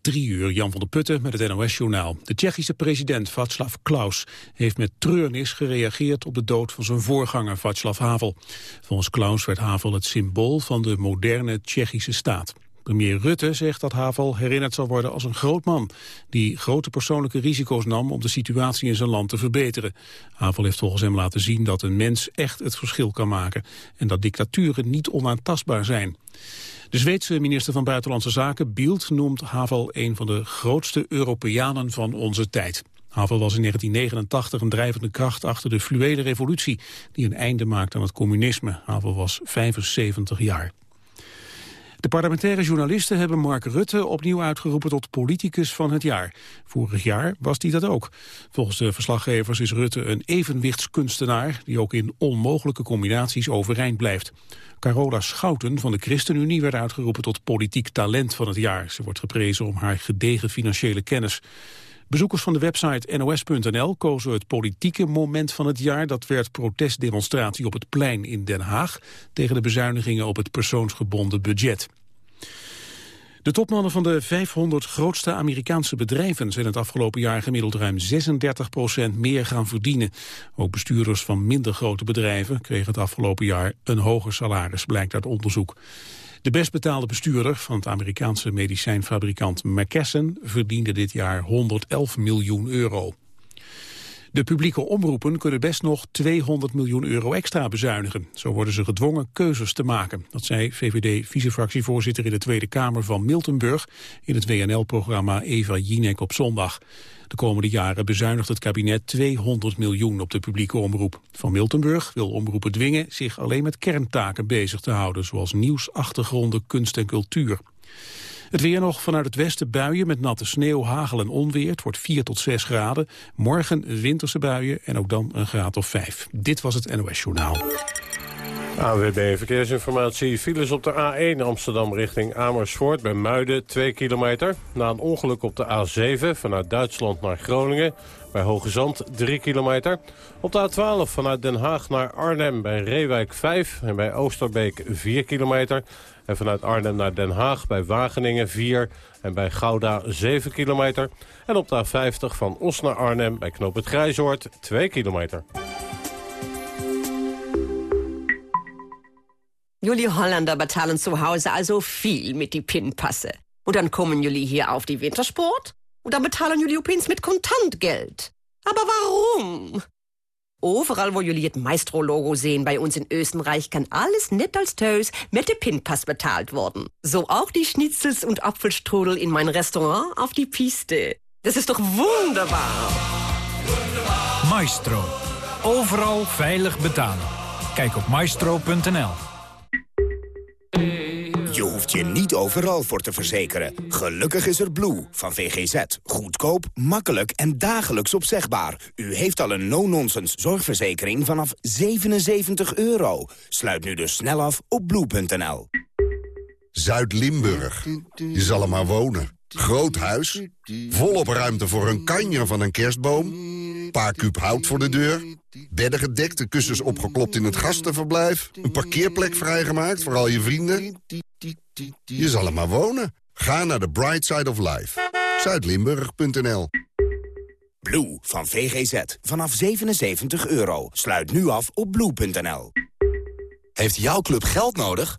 Drie uur, Jan van der Putten met het NOS-journaal. De Tsjechische president Václav Klaus heeft met treurnis gereageerd op de dood van zijn voorganger Václav Havel. Volgens Klaus werd Havel het symbool van de moderne Tsjechische staat. Premier Rutte zegt dat Havel herinnerd zal worden als een groot man... die grote persoonlijke risico's nam om de situatie in zijn land te verbeteren. Havel heeft volgens hem laten zien dat een mens echt het verschil kan maken... en dat dictaturen niet onaantastbaar zijn. De Zweedse minister van Buitenlandse Zaken, Bielt, noemt Havel een van de grootste Europeanen van onze tijd. Havel was in 1989 een drijvende kracht achter de fluwele revolutie... die een einde maakte aan het communisme. Havel was 75 jaar. De parlementaire journalisten hebben Mark Rutte opnieuw uitgeroepen tot politicus van het jaar. Vorig jaar was hij dat ook. Volgens de verslaggevers is Rutte een evenwichtskunstenaar die ook in onmogelijke combinaties overeind blijft. Carola Schouten van de ChristenUnie werd uitgeroepen tot politiek talent van het jaar. Ze wordt geprezen om haar gedegen financiële kennis. Bezoekers van de website nos.nl kozen het politieke moment van het jaar. Dat werd protestdemonstratie op het plein in Den Haag... tegen de bezuinigingen op het persoonsgebonden budget. De topmannen van de 500 grootste Amerikaanse bedrijven zijn het afgelopen jaar gemiddeld ruim 36% meer gaan verdienen. Ook bestuurders van minder grote bedrijven kregen het afgelopen jaar een hoger salaris, blijkt uit onderzoek. De best betaalde bestuurder van het Amerikaanse medicijnfabrikant McKesson verdiende dit jaar 111 miljoen euro. De publieke omroepen kunnen best nog 200 miljoen euro extra bezuinigen. Zo worden ze gedwongen keuzes te maken. Dat zei VVD-vicefractievoorzitter in de Tweede Kamer van Miltenburg... in het WNL-programma Eva Jinek op zondag. De komende jaren bezuinigt het kabinet 200 miljoen op de publieke omroep. Van Miltenburg wil omroepen dwingen zich alleen met kerntaken bezig te houden... zoals nieuws, achtergronden, kunst en cultuur. Het weer nog vanuit het westen buien met natte sneeuw, hagel en onweer. Het wordt 4 tot 6 graden. Morgen winterse buien en ook dan een graad of 5. Dit was het NOS Journaal. AWB Verkeersinformatie. Files op de A1 Amsterdam richting Amersfoort bij Muiden 2 kilometer. Na een ongeluk op de A7 vanuit Duitsland naar Groningen bij Hoge Zand 3 kilometer. Op de A12 vanuit Den Haag naar Arnhem bij Reewijk 5 en bij Oosterbeek 4 kilometer. En vanuit Arnhem naar Den Haag bij Wageningen 4 en bij Gouda 7 kilometer. En op de A50 van Os naar Arnhem bij Knoop het Grijzoord 2 kilometer. Jullie Holländer betalen zu Hause also viel mit die Pinpasse. Und dann kommen jullie hier auf die Wintersport und dann betalen jullie opeens mit Kontantgeld. Aber warum? Overal wo jullie het Maestro-Logo sehen bei uns in Österreich, kann alles net als Tös mit dem Pinpass bezahlt worden. So auch die Schnitzels und Apfelstrudel in mein Restaurant auf die Piste. Das ist doch wunderbar. Maestro. Overal veilig betalen. Kijk op maestro.nl. Je hoeft je niet overal voor te verzekeren. Gelukkig is er Blue van VGZ. Goedkoop, makkelijk en dagelijks opzegbaar. U heeft al een no-nonsense zorgverzekering vanaf 77 euro. Sluit nu dus snel af op blue.nl. Zuid-Limburg. Je zal er maar wonen. Groot huis, volop ruimte voor een kanjer van een kerstboom... paar kuub hout voor de deur, bedden gedekt, de kussens opgeklopt in het gastenverblijf... een parkeerplek vrijgemaakt voor al je vrienden. Je zal er maar wonen. Ga naar de Bright Side of Life. Zuidlimburg.nl Blue van VGZ. Vanaf 77 euro. Sluit nu af op blue.nl. Heeft jouw club geld nodig?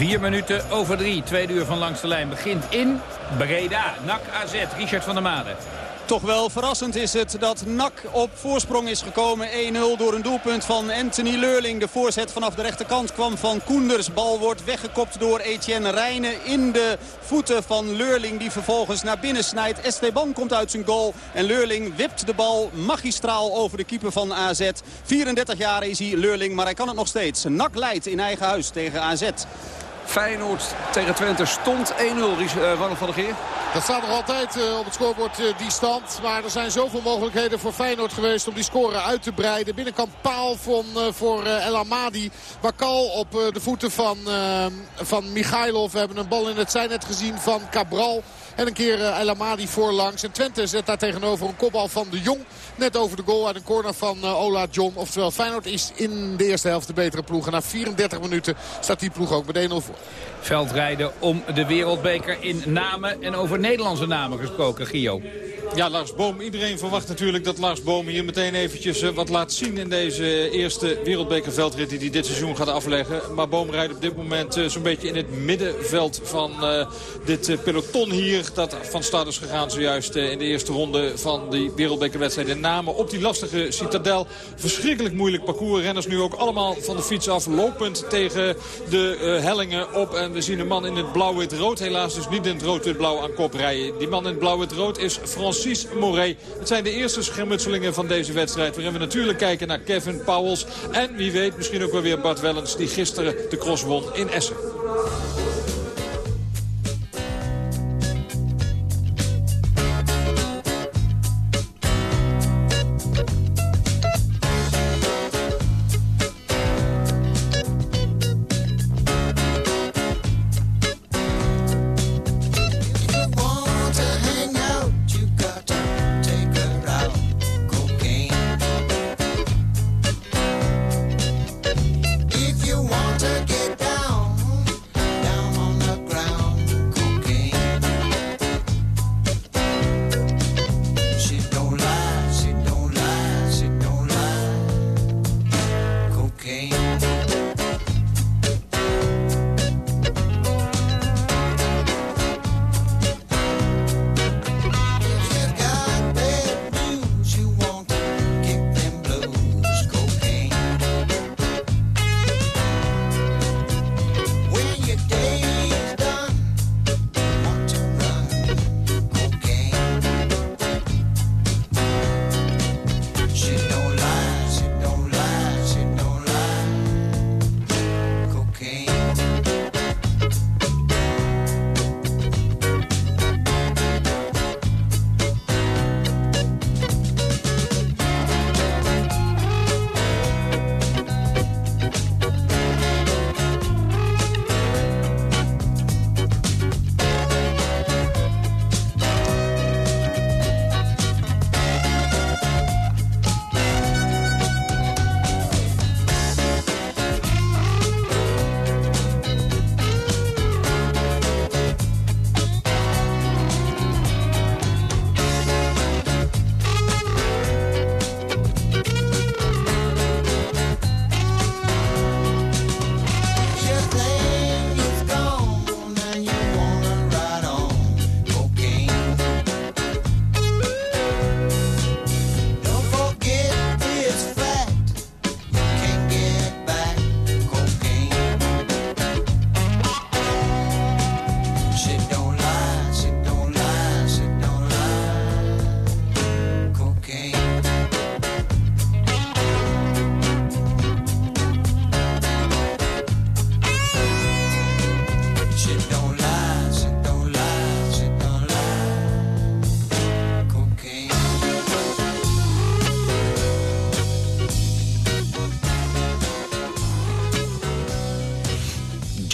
Vier minuten over drie. Tweede uur van Langs de Lijn begint in Breda. NAC AZ. Richard van der Made. Toch wel verrassend is het dat NAC op voorsprong is gekomen. 1-0 door een doelpunt van Anthony Leurling. De voorzet vanaf de rechterkant kwam van Koenders. Bal wordt weggekopt door Etienne Rijnen in de voeten van Leurling. Die vervolgens naar binnen snijdt. Esteban komt uit zijn goal. En Leurling wipt de bal magistraal over de keeper van AZ. 34 jaar is hij Leurling, maar hij kan het nog steeds. NAC leidt in eigen huis tegen AZ. Feyenoord tegen Twente stond 1-0, uh, Ronald van der Geer. Dat staat nog altijd uh, op het scorebord uh, die stand. Maar er zijn zoveel mogelijkheden voor Feyenoord geweest om die score uit te breiden. Binnenkant paal van, voor El Amadi. Bakal op de voeten van, van Michailov. We hebben een bal in het zijnet gezien van Cabral. En een keer El Amadi voorlangs. En Twente zet daar tegenover een kopbal van de Jong. Net over de goal uit een corner van Ola John. Oftewel Feyenoord is in de eerste helft de betere ploeg. En na 34 minuten staat die ploeg ook met 1-0 voor. Veldrijden om de wereldbeker in namen en over Nederlandse namen gesproken, Gio. Ja, Lars Boom. Iedereen verwacht natuurlijk dat Lars Boom hier meteen eventjes eh, wat laat zien in deze eerste wereldbekerveldrit die hij dit seizoen gaat afleggen. Maar Boom rijdt op dit moment eh, zo'n beetje in het middenveld van dit peloton hier. Dat van start is gegaan zojuist in de eerste ronde van die wereldbekerwedstrijd in Namen. Op die lastige citadel. Verschrikkelijk moeilijk parcours. Renners nu ook allemaal van de fiets af. Lopend tegen de hellingen op. En we zien een man in het blauw-wit-rood. Helaas dus niet in het rood-wit-blauw aan kop rijden. Die man in het blauw-wit-rood is Frans Francis Moret. Het zijn de eerste schermutselingen van deze wedstrijd. Waarin we natuurlijk kijken naar Kevin Powels. En wie weet misschien ook wel weer Bart Wellens die gisteren de cross won in Essen.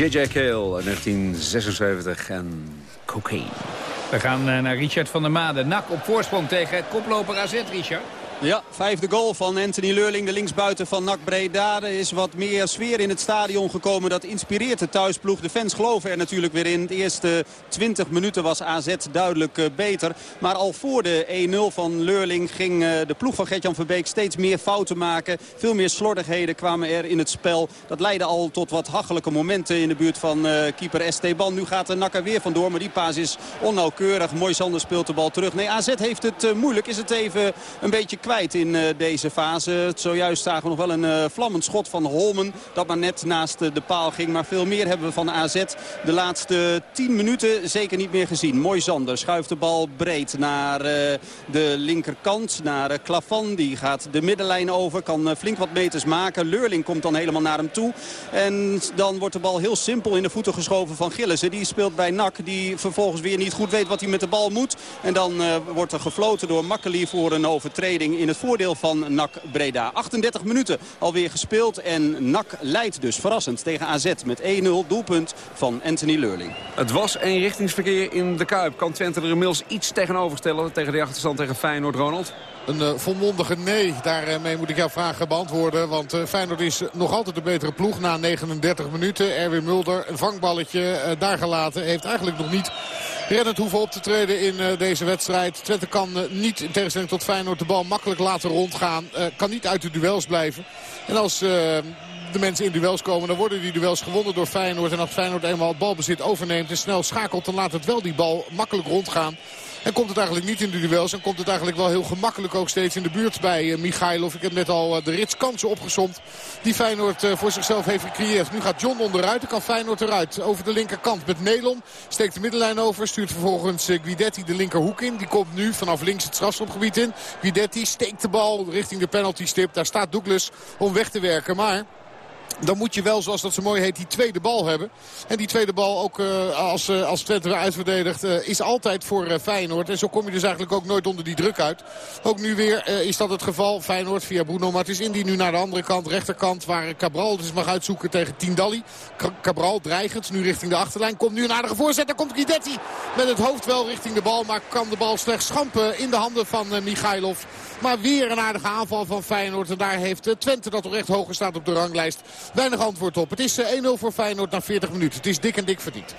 J.J. Kale 1976 en cocaine. We gaan eh, naar Richard van der Made. Nak op voorsprong tegen koploper AZ, Richard. Ja, vijfde goal van Anthony Leurling, de linksbuiten van NAC Breda. Is wat meer sfeer in het stadion gekomen. Dat inspireert de thuisploeg. De fans geloven er natuurlijk weer in. De eerste 20 minuten was AZ duidelijk eh, beter. Maar al voor de 1-0 van Leurling ging eh, de ploeg van Gertjan Verbeek steeds meer fouten maken. Veel meer slordigheden kwamen er in het spel. Dat leidde al tot wat hachelijke momenten in de buurt van uh, keeper Esteban. Nu gaat de NAC er weer vandoor, maar die paas is onnauwkeurig. Mooi Sander speelt de bal terug. Nee, AZ heeft het moeilijk. Is het even een beetje kwijt in uh, deze fase. Zojuist zagen we nog wel een uh, vlammend schot van Holmen. Dat maar net naast uh, de paal ging. Maar veel meer hebben we van AZ de laatste 10 minuten zeker niet meer gezien. Mooi Zander schuift de bal breed naar de linkerkant. Naar Klavan. Die gaat de middenlijn over. Kan flink wat meters maken. Leurling komt dan helemaal naar hem toe. En dan wordt de bal heel simpel in de voeten geschoven van Gillissen. Die speelt bij NAC. Die vervolgens weer niet goed weet wat hij met de bal moet. En dan wordt er gefloten door Makkeli voor een overtreding in het voordeel van NAC Breda. 38 minuten alweer gespeeld en NAC leidt dus verrassend tegen AZ met 1-0 doelpunt van Anthony Leurling. Het was eenrichtingsverkeer in de Kuip. Kan Twente er inmiddels iets tegenover stellen tegen de achterstand tegen Feyenoord, Ronald? Een uh, volmondige nee. Daarmee moet ik jouw vraag beantwoorden. Want uh, Feyenoord is nog altijd de betere ploeg na 39 minuten. Erwin Mulder, een vangballetje uh, daar gelaten. Heeft eigenlijk nog niet reddend hoeven op te treden in deze wedstrijd. Twente kan niet, in tegenstelling tot Feyenoord, de bal makkelijk laten rondgaan. Kan niet uit de duels blijven. En als de mensen in duels komen, dan worden die duels gewonnen door Feyenoord. En als Feyenoord eenmaal het balbezit overneemt en snel schakelt, dan laat het wel die bal makkelijk rondgaan. En komt het eigenlijk niet in de duels. En komt het eigenlijk wel heel gemakkelijk ook steeds in de buurt bij uh, Michailov. Ik heb net al uh, de ritskansen opgezomd die Feyenoord uh, voor zichzelf heeft gecreëerd. Nu gaat John onderuit. Dan kan Feyenoord eruit. Over de linkerkant met Nelon. Steekt de middenlijn over. Stuurt vervolgens Guidetti de linkerhoek in. Die komt nu vanaf links het strafschopgebied in. Guidetti steekt de bal richting de penaltystip. Daar staat Douglas om weg te werken. Maar dan moet je wel, zoals dat zo mooi heet, die tweede bal hebben. En die tweede bal, ook uh, als, uh, als Twente weer uitverdedigt, uh, is altijd voor Feyenoord. En zo kom je dus eigenlijk ook nooit onder die druk uit. Ook nu weer is dat het geval. Feyenoord via Bruno Martins Indy nu naar de andere kant, rechterkant. Waar Cabral dus mag uitzoeken tegen Tindalli. Cabral dreigend, nu richting de achterlijn. Komt nu een aardige voorzet. Daar komt Guidetti met het hoofd wel richting de bal. Maar kan de bal slechts schampen in de handen van Michailov. Maar weer een aardige aanval van Feyenoord. En daar heeft Twente dat toch echt hoger staat op de ranglijst. Weinig antwoord op. Het is 1-0 voor Feyenoord na 40 minuten. Het is dik en dik verdiend.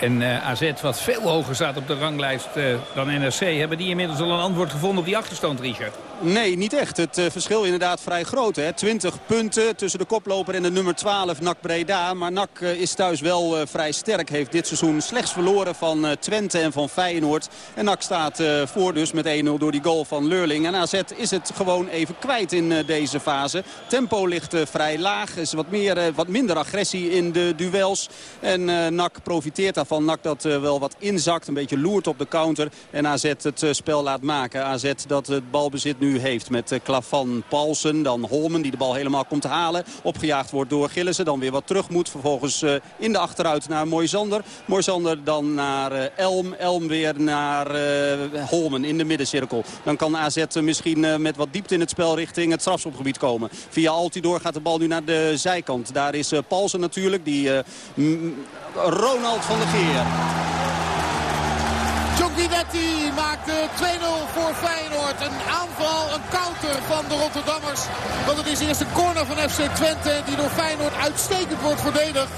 En uh, AZ, wat veel hoger staat op de ranglijst dan NRC... hebben die inmiddels al een antwoord gevonden op die achterstand, Richard? Nee, niet echt. Het uh, verschil inderdaad vrij groot. Hè? 20 punten tussen de koploper en de nummer 12, NAC Breda. Maar NAC is thuis wel vrij sterk. Heeft dit seizoen slechts verloren van Twente en van Feyenoord. En NAC staat voor dus met 1-0 door die goal van Leurling. En AZ is het gewoon even kwijt in deze fase. Tempo ligt vrij laag. is wat, meer, wat minder agressie in de duels. En NAC profiteert daarvan van NAC dat wel wat inzakt. Een beetje loert op de counter. En AZ het spel laat maken. AZ dat het balbezit nu heeft met uh, Klavan Paulsen. Dan Holmen die de bal helemaal komt halen. Opgejaagd wordt door Gillissen. Dan weer wat terug moet. Vervolgens in de achteruit naar Moisander. Moisander dan naar Elm. Elm weer naar Holmen in de middencirkel. Dan kan AZ misschien met wat diepte in het spel richting het strafschopgebied komen. Via Altidor gaat de bal nu naar de zijkant. Daar is Paulsen natuurlijk. Die Ronald van der Geer. Guidetti maakt 2-0 voor Feyenoord. Een aanval, een counter van de Rotterdammers. Want het is eerst een corner van FC Twente die door Feyenoord uitstekend wordt verdedigd.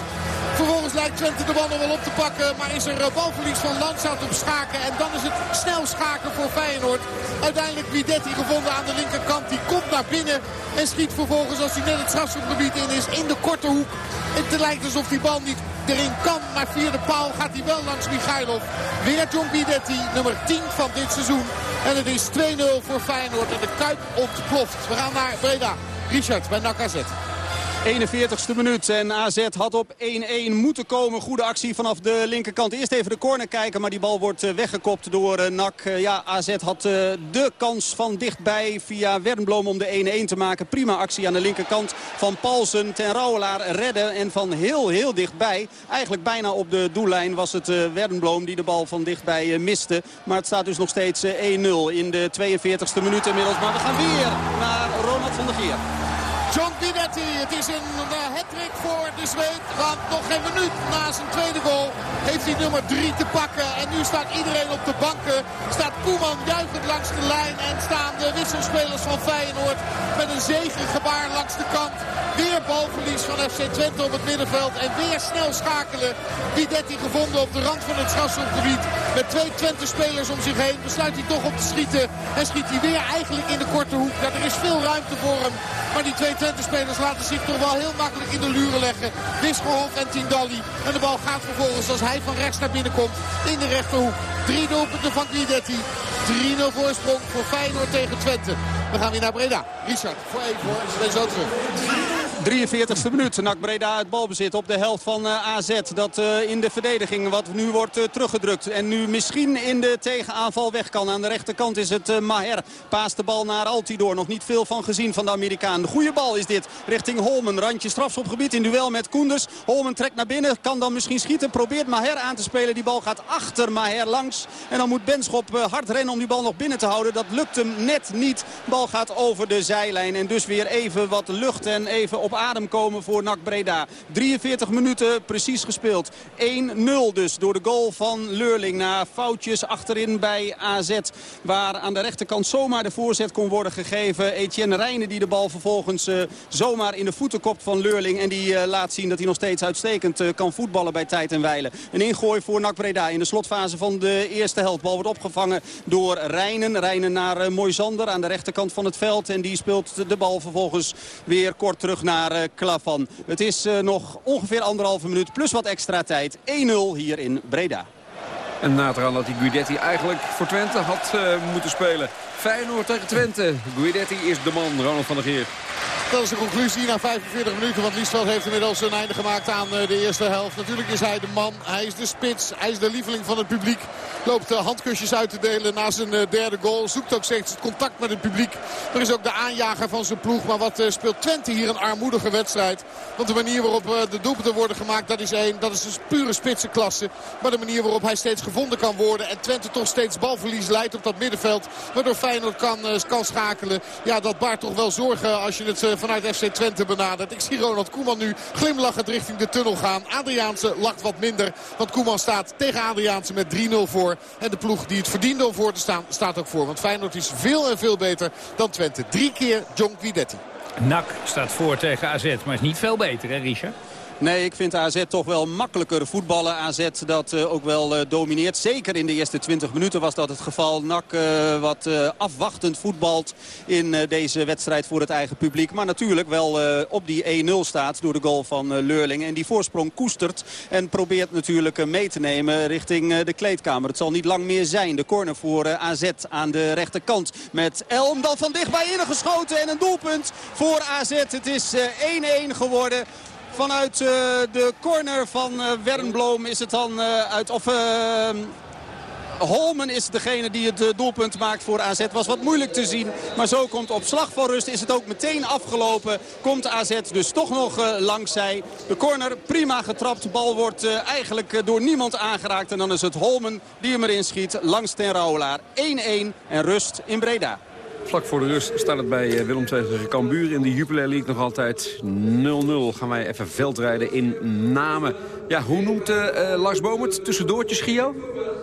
Vervolgens lijkt Twente de bal nog wel op te pakken. Maar is er balverlies van Landsout op schaken. En dan is het snel schaken voor Feyenoord. Uiteindelijk Guidetti gevonden aan de linkerkant. Die komt naar binnen. En schiet vervolgens als hij net het strafschopgebied in is in de korte hoek. Het lijkt alsof die bal niet erin kan. Maar via de paal gaat hij wel langs Michailov. Weer John Guidetti, nummer 10 van dit seizoen. En het is 2-0 voor Feyenoord. En de Kuip ontploft. We gaan naar Breda. Richard bij NAC 41ste minuut en AZ had op 1-1 moeten komen. Goede actie vanaf de linkerkant. Eerst even de corner kijken, maar die bal wordt eh, weggekopt door eh, NAC. Eh, ja, AZ had de kans van dichtbij via Wernbloem om de 1-1 te maken. Prima actie aan de linkerkant van Paulsen. Ten Rouwelaar redden en van heel, heel dichtbij. Eigenlijk bijna op de doellijn was het Wernbloem die de bal van dichtbij miste. Maar het staat dus nog steeds 1-0 in de 42ste minuut inmiddels. Maar we gaan weer naar Ronald van der Geer. Guidetti, het is een uh, hat-trick voor de Zweed. Want nog geen minuut na zijn tweede goal heeft hij nummer 3 te pakken. En nu staat iedereen op de banken. Staat Koeman juichend langs de lijn. En staan de wisselspelers van Feyenoord met een zegengebaar langs de kant. Weer balverlies van FC Twente op het middenveld. En weer snel schakelen. Guidetti gevonden op de rand van het strafschopgebied. Met twee Twente-spelers om zich heen. Besluit hij toch op te schieten. En schiet hij weer eigenlijk in de korte hoek. Ja, er is veel ruimte voor hem. Maar die twee Twente-spelers laten zich toch wel heel makkelijk in de luren leggen. Wisgerhoff en Tindalli. En de bal gaat vervolgens als hij van rechts naar binnen komt in de rechterhoek. Drie doelpunten van Guidetti. 3-0 voorsprong voor Feyenoord tegen Twente. We gaan weer naar Breda. Richard, voor hoor. Ik ben zo. 43e minuut. Nak Breda het balbezit op de helft van uh, AZ. Dat uh, in de verdediging wat nu wordt uh, teruggedrukt. En nu misschien in de tegenaanval weg kan. Aan de rechterkant is het Maher. Paast de bal naar Altidor. Nog niet veel van gezien van de Amerikaan. De goede bal is dit. Richting Holmen. Randje strafschopgebied in duel met Koenders. Holmen trekt naar binnen. Kan dan misschien schieten. Probeert Maher aan te spelen. Die bal gaat achter Maher langs. En dan moet Benschop hard rennen om die bal nog binnen te houden. Dat lukt hem net niet. Bal gaat over de zijlijn. En dus weer even wat lucht en even op adem komen voor NAC Breda. 43 minuten precies gespeeld. 1-0 dus door de goal van Leurling. Na foutjes achterin bij AZ. Waar aan de rechterkant zomaar de voorzet kon worden gegeven. Etienne Rijnen die de bal vervolgens uh, zomaar in de voeten kopt van Leurling. En die uh, laat zien dat hij nog steeds uitstekend uh, kan voetballen bij tijd en wijlen. Een ingooi voor NAC Breda in de slotfase van de eerste helft. Bal wordt opgevangen door Rijnen. Rijnen naar Moisander aan de rechterkant van het veld. En die speelt de bal vervolgens weer kort terug naar uh, Klavan. Het is uh, nog ongeveer anderhalve minuut plus wat extra tijd. 1-0 hier in Breda. En na het dat die Guidetti eigenlijk voor Twente had uh, moeten spelen. Feyenoord tegen Twente. Guidetti is de man, Ronald van der Geer. Dat is de conclusie na 45 minuten. Want Liesveld heeft inmiddels een einde gemaakt aan de eerste helft. Natuurlijk is hij de man. Hij is de spits. Hij is de lieveling van het publiek. Loopt handkusjes uit te delen na zijn derde goal. Zoekt ook steeds het contact met het publiek. Er is ook de aanjager van zijn ploeg. Maar wat speelt Twente hier een armoedige wedstrijd. Want de manier waarop de doelpunten worden gemaakt, dat is één. Dat is dus pure spitsenklasse. Maar de manier waarop hij steeds gevonden kan worden. En Twente toch steeds balverlies leidt op dat middenveld. Waardoor Feyenoord kan, kan schakelen. Ja, dat baart toch wel zorgen als je het vanuit FC Twente benadert. Ik zie Ronald Koeman nu glimlachend richting de tunnel gaan. Adriaanse lacht wat minder. Want Koeman staat tegen Adriaanse met 3-0 voor. En de ploeg die het verdiende om voor te staan, staat ook voor. Want Feyenoord is veel en veel beter dan Twente. Drie keer John Guidetti. NAC staat voor tegen AZ, maar is niet veel beter hè Richard? Nee, ik vind AZ toch wel makkelijker voetballen. AZ dat uh, ook wel uh, domineert. Zeker in de eerste 20 minuten was dat het geval. NAC uh, wat afwachtend voetbalt in deze wedstrijd voor het eigen publiek. Maar natuurlijk wel op die 1-0 staat door de goal van Leurling. En die voorsprong koestert en probeert natuurlijk mee te nemen richting de kleedkamer. Het zal niet lang meer zijn. De corner voor AZ aan de rechterkant. Met Elm dan van dichtbij ingeschoten en een doelpunt voor AZ. Het is 1-1 geworden. Vanuit uh, de corner van uh, Wernbloem is het dan uh, uit... Of, Holmen is degene die het doelpunt maakt voor AZ. Was wat moeilijk te zien. Maar zo komt op slag van rust. Is het ook meteen afgelopen. Komt AZ dus toch nog langs zij. De corner prima getrapt. Bal wordt eigenlijk door niemand aangeraakt. En dan is het Holmen die hem erin schiet langs ten Rauwelaar. 1-1 en rust in Breda. Vlak voor de rust staat het bij Willem II tegen Cambuur in de Jupiler League nog altijd 0-0. Gaan wij even veldrijden in Namen. Ja, hoe noemt uh, Lars Boom het tussendoortjes, Gio?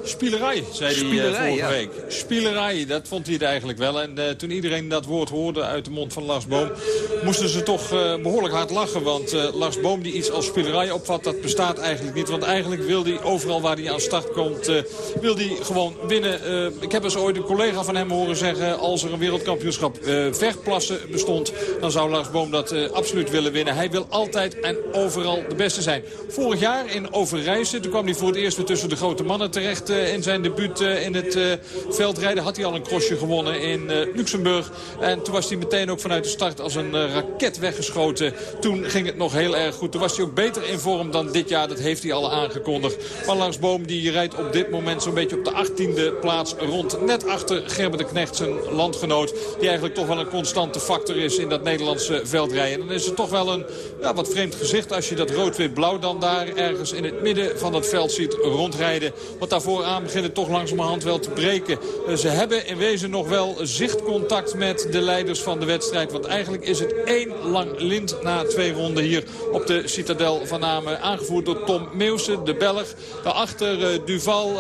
Spielerij, zei hij uh, vorige ja. week. Spielerij, dat vond hij het eigenlijk wel. En uh, toen iedereen dat woord hoorde uit de mond van Lars Boom... moesten ze toch behoorlijk hard lachen. Want Lars Boom die iets als spielerij opvat, dat bestaat eigenlijk niet. Want eigenlijk wil hij overal waar hij aan start komt... wil hij gewoon winnen. ik heb eens ooit een collega van hem horen zeggen... als er een wereldkampioenschap vechtplassen bestond... dan zou Lars Boom dat absoluut willen winnen. Hij wil altijd en overal de beste zijn. Vorig jaar in Overijssel. Toen kwam hij voor het eerst tussen de grote mannen terecht uh, in zijn debuut in het veldrijden. Had hij al een crossje gewonnen in Luxemburg. En toen was hij meteen ook vanuit de start als een raket weggeschoten. Toen ging het nog heel erg goed. Toen was hij ook beter in vorm dan dit jaar. Dat heeft hij al aangekondigd. Maar Lars Boom die rijdt op dit moment zo'n beetje op de 18e plaats rond. Net achter Gerben de Knecht, zijn landgenoot. Die eigenlijk toch wel een constante factor is in dat Nederlandse veldrijden. En dan is het toch wel een ja, wat vreemd gezicht als je dat rood-wit-blauw dan daar ergens in het midden van het veld ziet rondrijden. Want daarvoor aan beginnen toch langzamerhand wel te breken. ze hebben in wezen nog wel zichtcontact met de leiders van de wedstrijd. Want eigenlijk is het één lang lint na twee ronden hier op de Citadel van Namen. Aangevoerd door Tom Meeuwsen, de Belg. Daarachter Duval,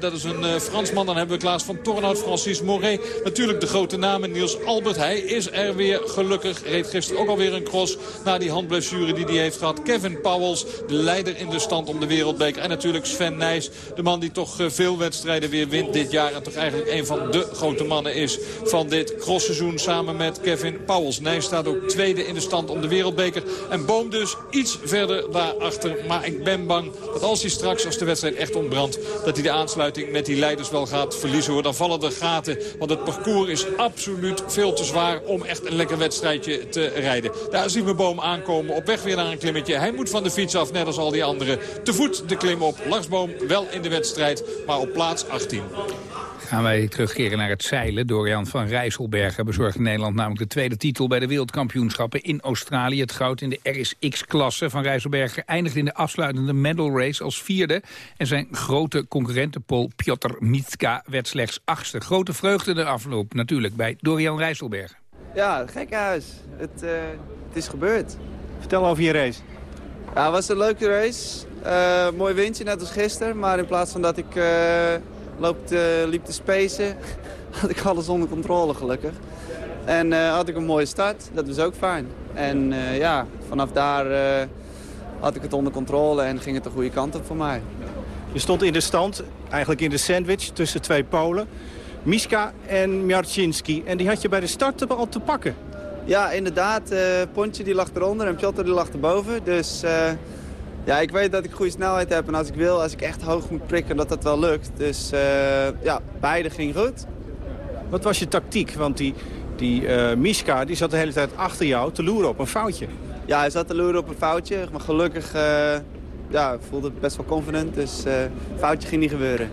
dat is een Fransman. Dan hebben we Klaas van Tornhout, Francis Moret. Natuurlijk de grote namen Niels Albert. Hij is er weer gelukkig. Reed gisteren ook alweer een cross na die handblessure die hij heeft gehad. Kevin Powels, de leider in de stand om de wereldbeker. En natuurlijk Sven Nijs, de man die toch eh, veel wedstrijden weer wint dit jaar. En toch eigenlijk een van de grote mannen is van dit crossseizoen samen met Kevin Powels. Nijs staat ook tweede in de stand om de wereldbeker. En Boom dus iets verder daarachter. Maar ik ben bang dat als hij straks, als de wedstrijd echt ontbrandt... dat hij de aansluiting met die leiders wel gaat verliezen. Dan vallen er gaten, want het parcours is absoluut veel te zwaar... om echt een lekker wedstrijdje te rijden. Daar zien we Boom aankomen op weg weer naar een klimmetje. Hij moet van de fiets af, net als al die anderen. Te voet de klim op. Larsboom wel in de wedstrijd, maar op plaats 18 gaan wij terugkeren naar het zeilen. Dorian van Rijsselbergen bezorgde Nederland namelijk de tweede titel... bij de wereldkampioenschappen in Australië. Het goud in de RSX-klasse van Rijsselbergen eindigde in de afsluitende medal race als vierde. En zijn grote concurrent, Paul Piotr Mitska, werd slechts achtste. Grote vreugde de afloop natuurlijk bij Dorian Rijsselbergen. Ja, gek huis. Het, uh, het is gebeurd. Vertel over je race. Ja, het was een leuke race. Uh, mooi windje, net als gisteren. Maar in plaats van dat ik uh, loopte, liep te spacen, had ik alles onder controle gelukkig. En uh, had ik een mooie start. Dat was ook fijn. En ja, vanaf daar had ik het onder controle en ging het de goede kant op voor mij. Je stond in de stand, eigenlijk in de sandwich tussen twee Polen. Miska en Mjarczynski. En die had je bij de start al te pakken. Ja, inderdaad. Uh, Pontje die lag eronder en Piotr die lag erboven. Dus uh, ja, ik weet dat ik goede snelheid heb. En als ik wil, als ik echt hoog moet prikken, dat dat wel lukt. Dus uh, ja, beide ging goed. Wat was je tactiek? Want die, die Miska die zat de hele tijd achter jou te loeren op een foutje. Ja, hij zat te loeren op een foutje. Maar gelukkig ja, voelde het best wel confident. Dus foutje ging niet gebeuren.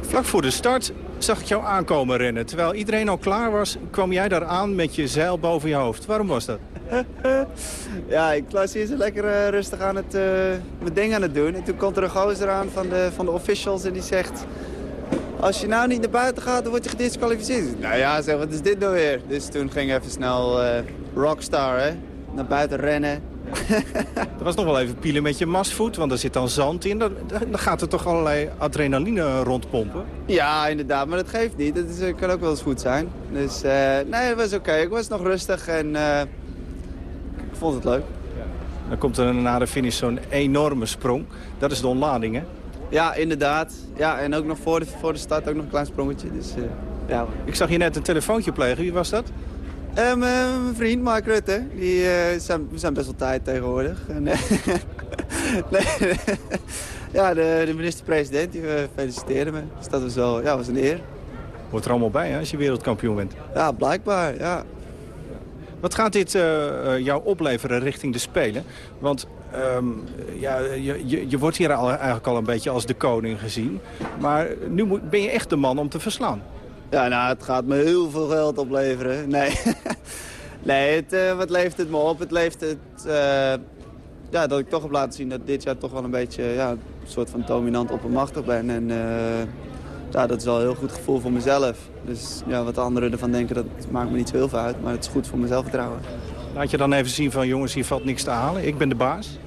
Vlak voor de start zag ik jou aankomen rennen. Terwijl iedereen al klaar was, kwam jij daar aan met je zeil boven je hoofd. Waarom was dat? ja, ik was hier zo lekker uh, rustig aan het, uh, mijn ding aan het doen. En toen komt er een gozer aan van de, van de officials en die zegt... Als je nou niet naar buiten gaat, dan word je gedisqualificeerd. Nou ja, zeg, wat is dit nou weer? Dus toen ging even snel uh, rockstar, hè. Naar buiten rennen. er was nog wel even pielen met je masvoet, want er zit dan zand in. Dan, dan gaat er toch allerlei adrenaline rondpompen? Ja, inderdaad, maar dat geeft niet. Dat is, eh, kan ook wel eens goed zijn. Dus nee, het was oké. Ik was nog rustig en vond het leuk. Dan komt er na de finish zo'n enorme sprong. Dat is de ontlading, hè? Ja, inderdaad. Ja, en ook nog voor de, voor de start ook nog een klein sprongetje. Dus, uh, ja. Ik zag je net een telefoontje plegen. Wie was dat? Uh, mijn vriend Mark Rutte. Die, uh, zijn, we zijn best wel tijd tegenwoordig. En, nee, ja, de, de minister-president die feliciteerde me. Dus dat was, wel, ja, was een eer. Hoort er allemaal bij hè, als je wereldkampioen bent. Ja, blijkbaar. Ja. Wat gaat dit jou opleveren richting de Spelen? Want um, ja, je, je, je, wordt hier al, eigenlijk al een beetje als de koning gezien. Maar nu moet, ben je echt de man om te verslaan. Ja, nou, het gaat me heel veel geld opleveren. Nee, nee het, uh, wat levert het me op? Het levert het... Ja, dat ik toch heb laten zien dat dit jaar toch wel een beetje... Ja, een soort van dominant oppermachtig ben. En ja, dat is wel een heel goed gevoel voor mezelf. Dus ja, wat anderen ervan denken, dat maakt me niet zo heel veel uit. Maar het is goed voor mijn zelfvertrouwen. Laat je dan even zien van jongens, hier valt niks te halen. Ik ben de baas.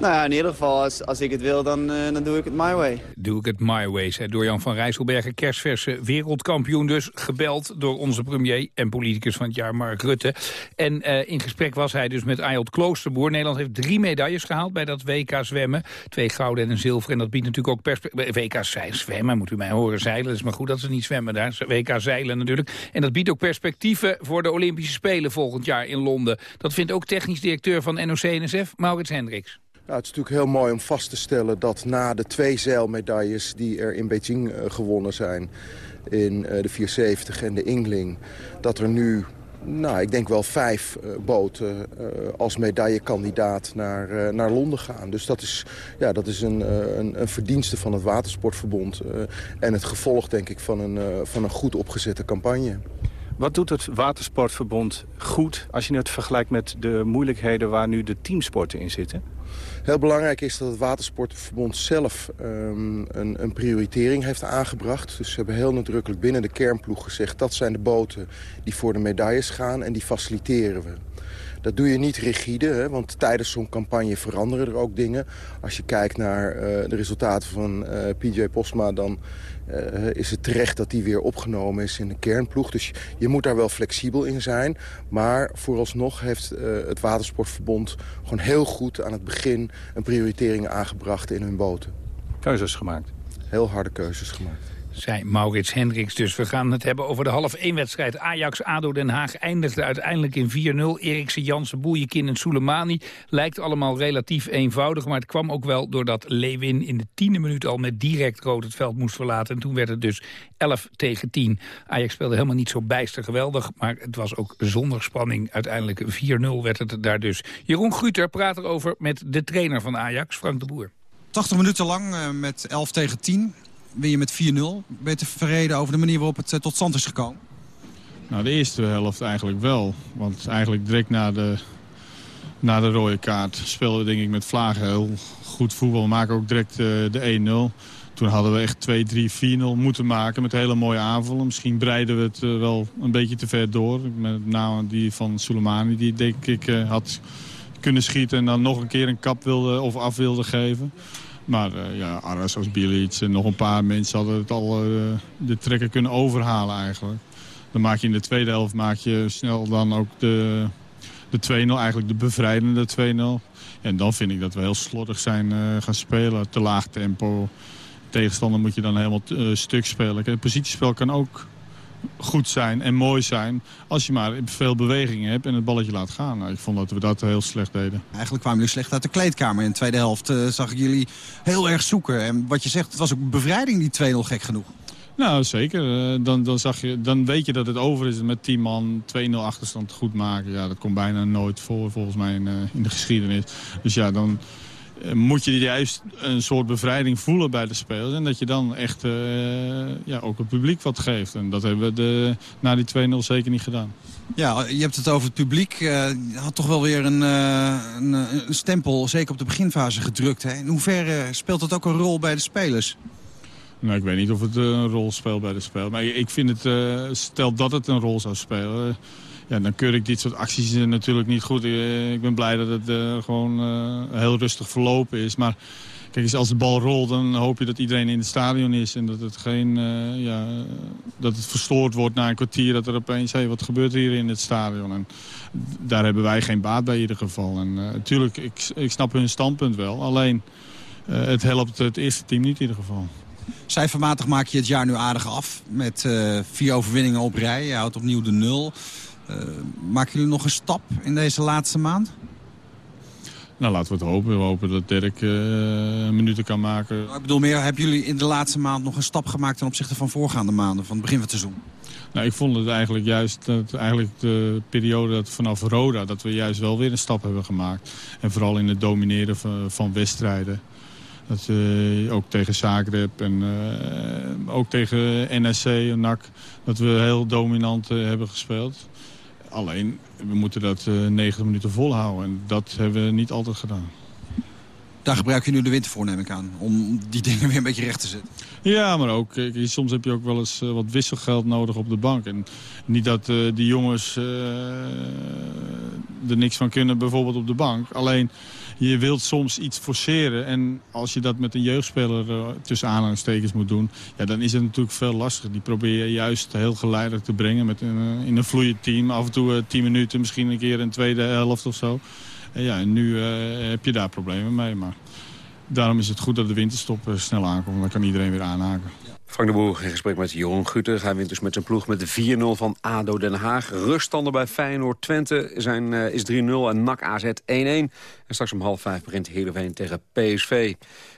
Nou ja, in ieder geval, als, als ik het wil, dan, uh, dan doe ik het my way. Doe ik het my way, zei Jan van Rijsselbergen, kerstverse wereldkampioen dus. Gebeld door onze premier en politicus van het jaar, Mark Rutte. En uh, in gesprek was hij dus met Ayot Kloosterboer. Nederland heeft drie medailles gehaald bij dat WK zwemmen. Twee gouden en een zilver. En dat biedt natuurlijk ook perspectief. WK zwemmen, moet u mij horen zeilen. Is maar goed dat ze niet zwemmen daar. WK zeilen natuurlijk. En dat biedt ook perspectieven voor de Olympische Spelen volgend jaar in Londen. Dat vindt ook technisch directeur van NOC-NSF, Maurits Hendricks. Ja, het is natuurlijk heel mooi om vast te stellen dat na de twee zeilmedailles die er in Beijing uh, gewonnen zijn, in uh, de 470 en de Ingling, dat er nu, nou, ik denk wel vijf uh, boten als medaillekandidaat naar, naar Londen gaan. Dus dat is, ja, dat is een, een, een verdienste van het Watersportverbond en het gevolg, denk ik, van een, van een goed opgezette campagne. Wat doet het Watersportverbond goed als je het vergelijkt met de moeilijkheden waar nu de teamsporten in zitten? Heel belangrijk is dat het Watersportverbond zelf um, een, een, prioritering heeft aangebracht. Dus ze hebben heel nadrukkelijk binnen de kernploeg gezegd... dat zijn de boten die voor de medailles gaan en die faciliteren we. Dat doe je niet rigide, hè, want tijdens zo'n campagne veranderen er ook dingen. Als je kijkt naar uh, de resultaten van uh, PJ Posma... dan uh, is het terecht dat die weer opgenomen is in de kernploeg. Dus je moet daar wel flexibel in zijn. Maar vooralsnog heeft het Watersportverbond gewoon heel goed aan het begin... een prioritering aangebracht in hun boten. Keuzes gemaakt? Heel harde keuzes gemaakt zei Maurits Hendricks. Dus we gaan het hebben over de half 1 wedstrijd. Ajax-ADO Den Haag eindigde uiteindelijk in 4-0. Erikse, Jansen, Boeijekin en Soleimani. Lijkt allemaal relatief eenvoudig. Maar het kwam ook wel doordat Lewin in de tiende minuut al met direct rood het veld moest verlaten. En toen werd het dus 11 tegen 10. Ajax speelde helemaal niet zo bijster geweldig. Maar het was ook zonder spanning. Uiteindelijk 4-0 werd het daar dus. Jeroen Guter praat erover met de trainer van Ajax, Frank de Boer. 80 minuten lang eh, met 11 tegen 10 win je met 4-0. Ben je tevreden over de manier waarop het eh, tot stand is gekomen? Nou, de eerste helft eigenlijk wel. Want eigenlijk direct na de, na de rode kaart speelden we denk ik met Vlagen heel goed voetbal. We maken ook direct uh, de 1-0. Toen hadden we echt 2-3-4-0 moeten maken met hele mooie aanvallen. Misschien breiden we het uh, wel een beetje te ver door. Met name die van Soleimani, die denk ik had kunnen schieten... en dan nog een keer een kap wilde of af wilde geven. Maar uh, ja, Arras als en nog een paar mensen hadden het al uh, de trekker kunnen overhalen eigenlijk. Dan maak je in de tweede helft maak je snel dan ook de, de 2-0, eigenlijk de bevrijdende 2-0. En dan vind ik dat we heel slordig zijn uh, gaan spelen. Te laag tempo. Tegenstander moet je dan helemaal stuk spelen. Het positiespel kan ook goed zijn en mooi zijn... als je maar veel bewegingen hebt en het balletje laat gaan. Nou, ik vond dat we dat heel slecht deden. Eigenlijk kwamen jullie slecht uit de kleedkamer. In de tweede helft uh, zag ik jullie heel erg zoeken. En wat je zegt, het was ook bevrijding die 2-0 gek genoeg. Nou, zeker. Uh, dan, dan, zag je, dan weet je dat het over is met 10 man 2-0 achterstand goed maken. Ja, dat komt bijna nooit voor volgens mij in, uh, in de geschiedenis. Dus ja, dan eh, moet je juist een soort bevrijding voelen bij de spelers. En dat je dan echt uh, ja, ook het publiek wat geeft. En dat hebben we de, na die 2-0 zeker niet gedaan. Ja, je hebt het over het publiek. Uh, had toch wel weer een, uh, een, een, stempel, zeker op de beginfase, gedrukt. Hè? In hoeverre speelt dat ook een rol bij de spelers? Nou, ik weet niet of het een rol speelt bij de spelers. Maar ik vind het, stel dat het een rol zou spelen ja, dan keur ik dit soort acties natuurlijk niet goed. Eh, ik ben blij dat het uh, gewoon uh, heel rustig verlopen is. Maar kijk eens, als de bal rolt, dan hoop je dat iedereen in het stadion is. En dat het, geen, ja, dat het verstoord wordt na een kwartier. Dat er opeens, hey, wat gebeurt hier in het stadion? En daar hebben wij geen baat bij in ieder geval. En natuurlijk, ik, ik snap hun standpunt wel. Alleen, het helpt het eerste team niet in ieder geval. Cijfermatig maak je het jaar nu aardig af. Met vier overwinningen op rij. Je houdt opnieuw de nul. Uh, maken jullie nog een stap in deze laatste maand? Nou, laten we het hopen. We hopen dat Dirk uh, minuten kan maken. ik bedoel meer, hebben jullie in de laatste maand nog een stap gemaakt... ten opzichte van voorgaande maanden, van het begin van het seizoen? Nou, ik vond het eigenlijk juist dat eigenlijk de periode dat vanaf Roda... dat we juist wel weer een stap hebben gemaakt. En vooral in het domineren van, van wedstrijden. Dat, uh, ook tegen Zagreb en uh, ook tegen NSC en NAC... dat we heel dominant hebben gespeeld. Alleen, we moeten dat uh, eh, 90 minuten volhouden. En dat hebben we niet altijd gedaan. Daar gebruik je nu de winter voor, neem ik aan. Om die dingen weer een beetje recht te zetten. Ja, maar ook, soms heb je ook wel eens uh, wat wisselgeld nodig op de bank. En niet dat uh, die jongens er niks van kunnen, bijvoorbeeld op de bank. Alleen, je wilt soms iets forceren. En als je dat met een jeugdspeler uh, tussen aanhalingstekens moet doen... Ja, dan is het natuurlijk veel lastiger. Die probeer je juist heel geleidelijk te brengen met uh, in een vloeiend team. Af en toe uh, tien minuten, misschien een keer een tweede helft of zo. En ja, en nu heb je daar problemen mee. Maar daarom is het goed dat de winterstop snel aankomt. Dan kan iedereen weer aanhaken. Frank de Boer in gesprek met Jeroen Gutter. Hij wint dus met zijn ploeg met de 4-0 van ADO Den Haag. Ruststanden bij Feyenoord Twente zijn, uh, is 3-0 en NAC AZ 1-1. En straks om half vijf begint Heerenveen tegen PSV.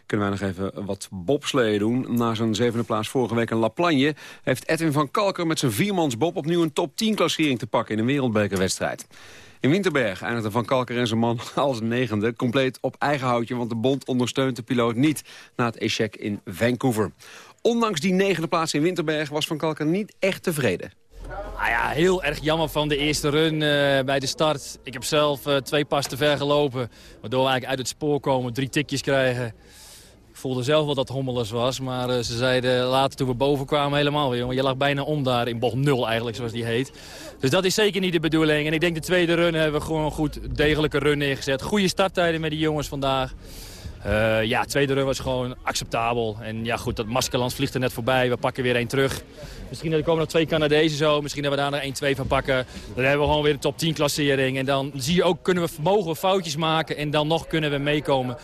Kunnen wij nog even wat bobslee doen. Na zijn zevende plaats vorige week in La Plagne... heeft Edwin van Kalker met zijn viermansbob opnieuw een top 10 klassering te pakken... in een wereldbekerwedstrijd. In Winterberg eindigde Van Kalker en zijn man als negende... compleet op eigen houtje, want de bond ondersteunt de piloot niet... na het échec in Vancouver. Ondanks die negende plaats in Winterberg was Van Kalker niet echt tevreden. Ah ja, heel erg jammer van de eerste run uh, bij de start. Ik heb zelf uh, twee pas te ver gelopen. Waardoor we eigenlijk uit het spoor komen, drie tikjes krijgen. Ik voelde zelf wel dat hommelers was. Maar uh, ze zeiden later toen we boven kwamen helemaal weer. Je lag bijna om daar in bocht 0 eigenlijk, zoals die heet. Dus dat is zeker niet de bedoeling. En ik denk de tweede run hebben we gewoon een goed degelijke run neergezet. Goede starttijden met die jongens vandaag. Uh, ja, tweede run was gewoon acceptabel. En ja goed, dat Maskerland vliegt er net voorbij. We pakken weer één terug. Misschien er komen nog twee Canadezen zo. Misschien dat we daar nog 1-2 van pakken. Dan hebben we gewoon weer een top 10 klassering. En dan zie je ook, kunnen we, mogen we foutjes maken. En dan nog kunnen we meekomen.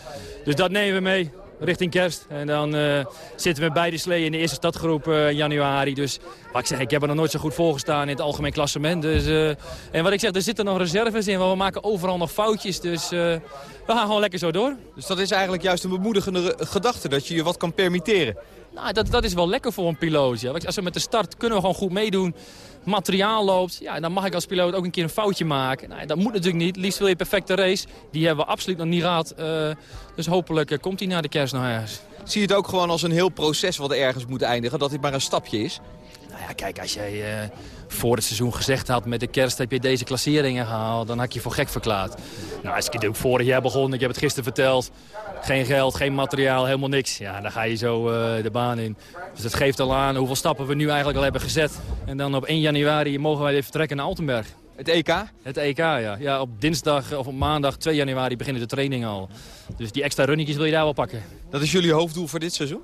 Dus dat nemen we mee richting kerst. En dan uh, zitten we bij de slee in de eerste stadgroep uh, in januari. Dus wat ik zeg, ik heb er nog nooit zo goed volgestaan in het algemeen klassement. Dus, uh, en wat ik zeg, er zitten nog reserves in, want we maken overal nog foutjes. Dus we gaan gewoon lekker zo door. Dus dat is eigenlijk juist een bemoedigende gedachte, dat je je wat kan permitteren. Nou, dat, dat is wel lekker voor een piloot. Ja. Als we met de start kunnen we gewoon goed meedoen. Materiaal loopt, ja, dan mag ik als piloot ook een keer een foutje maken. Nou, dat moet natuurlijk niet. Liefst wil je perfecte race. Die hebben we absoluut nog niet gehad. Uh, dus hopelijk uh, komt hij na de kerst nog ergens. Zie je het ook gewoon als een heel proces wat ergens moet eindigen? Dat dit maar een stapje is? Nou ja, kijk, als jij uh, voor het seizoen gezegd had... met de kerst heb je deze klasseringen gehaald... dan had je voor gek verklaard. Nou, als ik natuurlijk vorig jaar begon, ik heb het gisteren verteld... geen geld, geen materiaal, helemaal niks. Ja, dan ga je zo uh, de baan in. Dus dat geeft al aan hoeveel stappen we nu eigenlijk al hebben gezet. En dan op 1 januari mogen wij weer vertrekken naar Altenberg. Het EK? Het EK, ja. ja. Op dinsdag of op maandag 2 januari beginnen de trainingen al. Dus die extra runnetjes wil je daar wel pakken. Dat is jullie hoofddoel voor dit seizoen?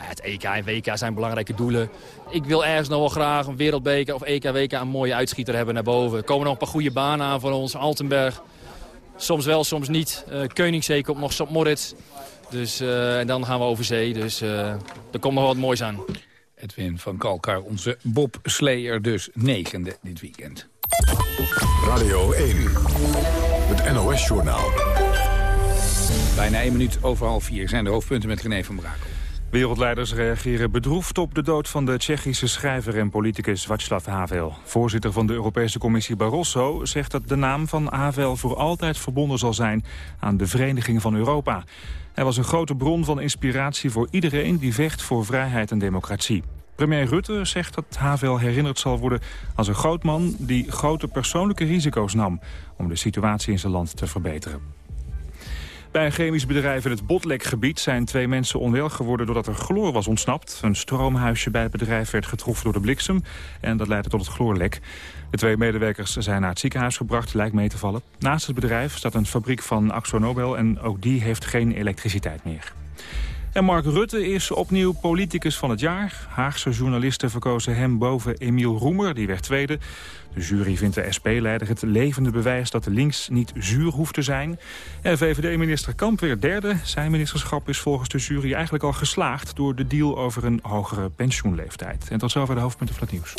Nou het EK en WK zijn belangrijke doelen. Ik wil ergens nog wel graag een wereldbeker of EK, WK een mooie uitschieter hebben naar boven. Er komen nog een paar goede banen aan voor ons. Altenberg, soms wel, soms niet. Uh, Koningszee komt nog, St. Moritz. Dus, uh, en dan gaan we over zee. Dus uh, er komt nog wat moois aan. Edwin van Kalkar, onze Bob Slayer, dus negende dit weekend. Radio 1, het NOS-journaal. Bijna één minuut over half vier zijn de hoofdpunten met René van Brakel. Wereldleiders reageren bedroefd op de dood van de Tsjechische schrijver en politicus Václav Havel. Voorzitter van de Europese Commissie Barroso zegt dat de naam van Havel voor altijd verbonden zal zijn aan de vereniging van Europa. Hij was een grote bron van inspiratie voor iedereen die vecht voor vrijheid en democratie. Premier Rutte zegt dat Havel herinnerd zal worden als een groot man die grote persoonlijke risico's nam om de situatie in zijn land te verbeteren. Bij een chemisch bedrijf in het Botlekgebied zijn twee mensen onwel geworden doordat er chloor was ontsnapt. Een stroomhuisje bij het bedrijf werd getroffen door de bliksem en dat leidde tot het chloorlek. De twee medewerkers zijn naar het ziekenhuis gebracht, lijkt mee te vallen. Naast het bedrijf staat een fabriek van Axonobel en ook die heeft geen elektriciteit meer. En Mark Rutte is opnieuw politicus van het jaar. Haagse journalisten verkozen hem boven Emiel Roemer, die werd tweede. De jury vindt de SP-leider het levende bewijs dat de links niet zuur hoeft te zijn. En VVD-minister Kamp weer derde. Zijn ministerschap is volgens de jury eigenlijk al geslaagd... door de deal over een hogere pensioenleeftijd. En tot zover de hoofdpunten van het nieuws.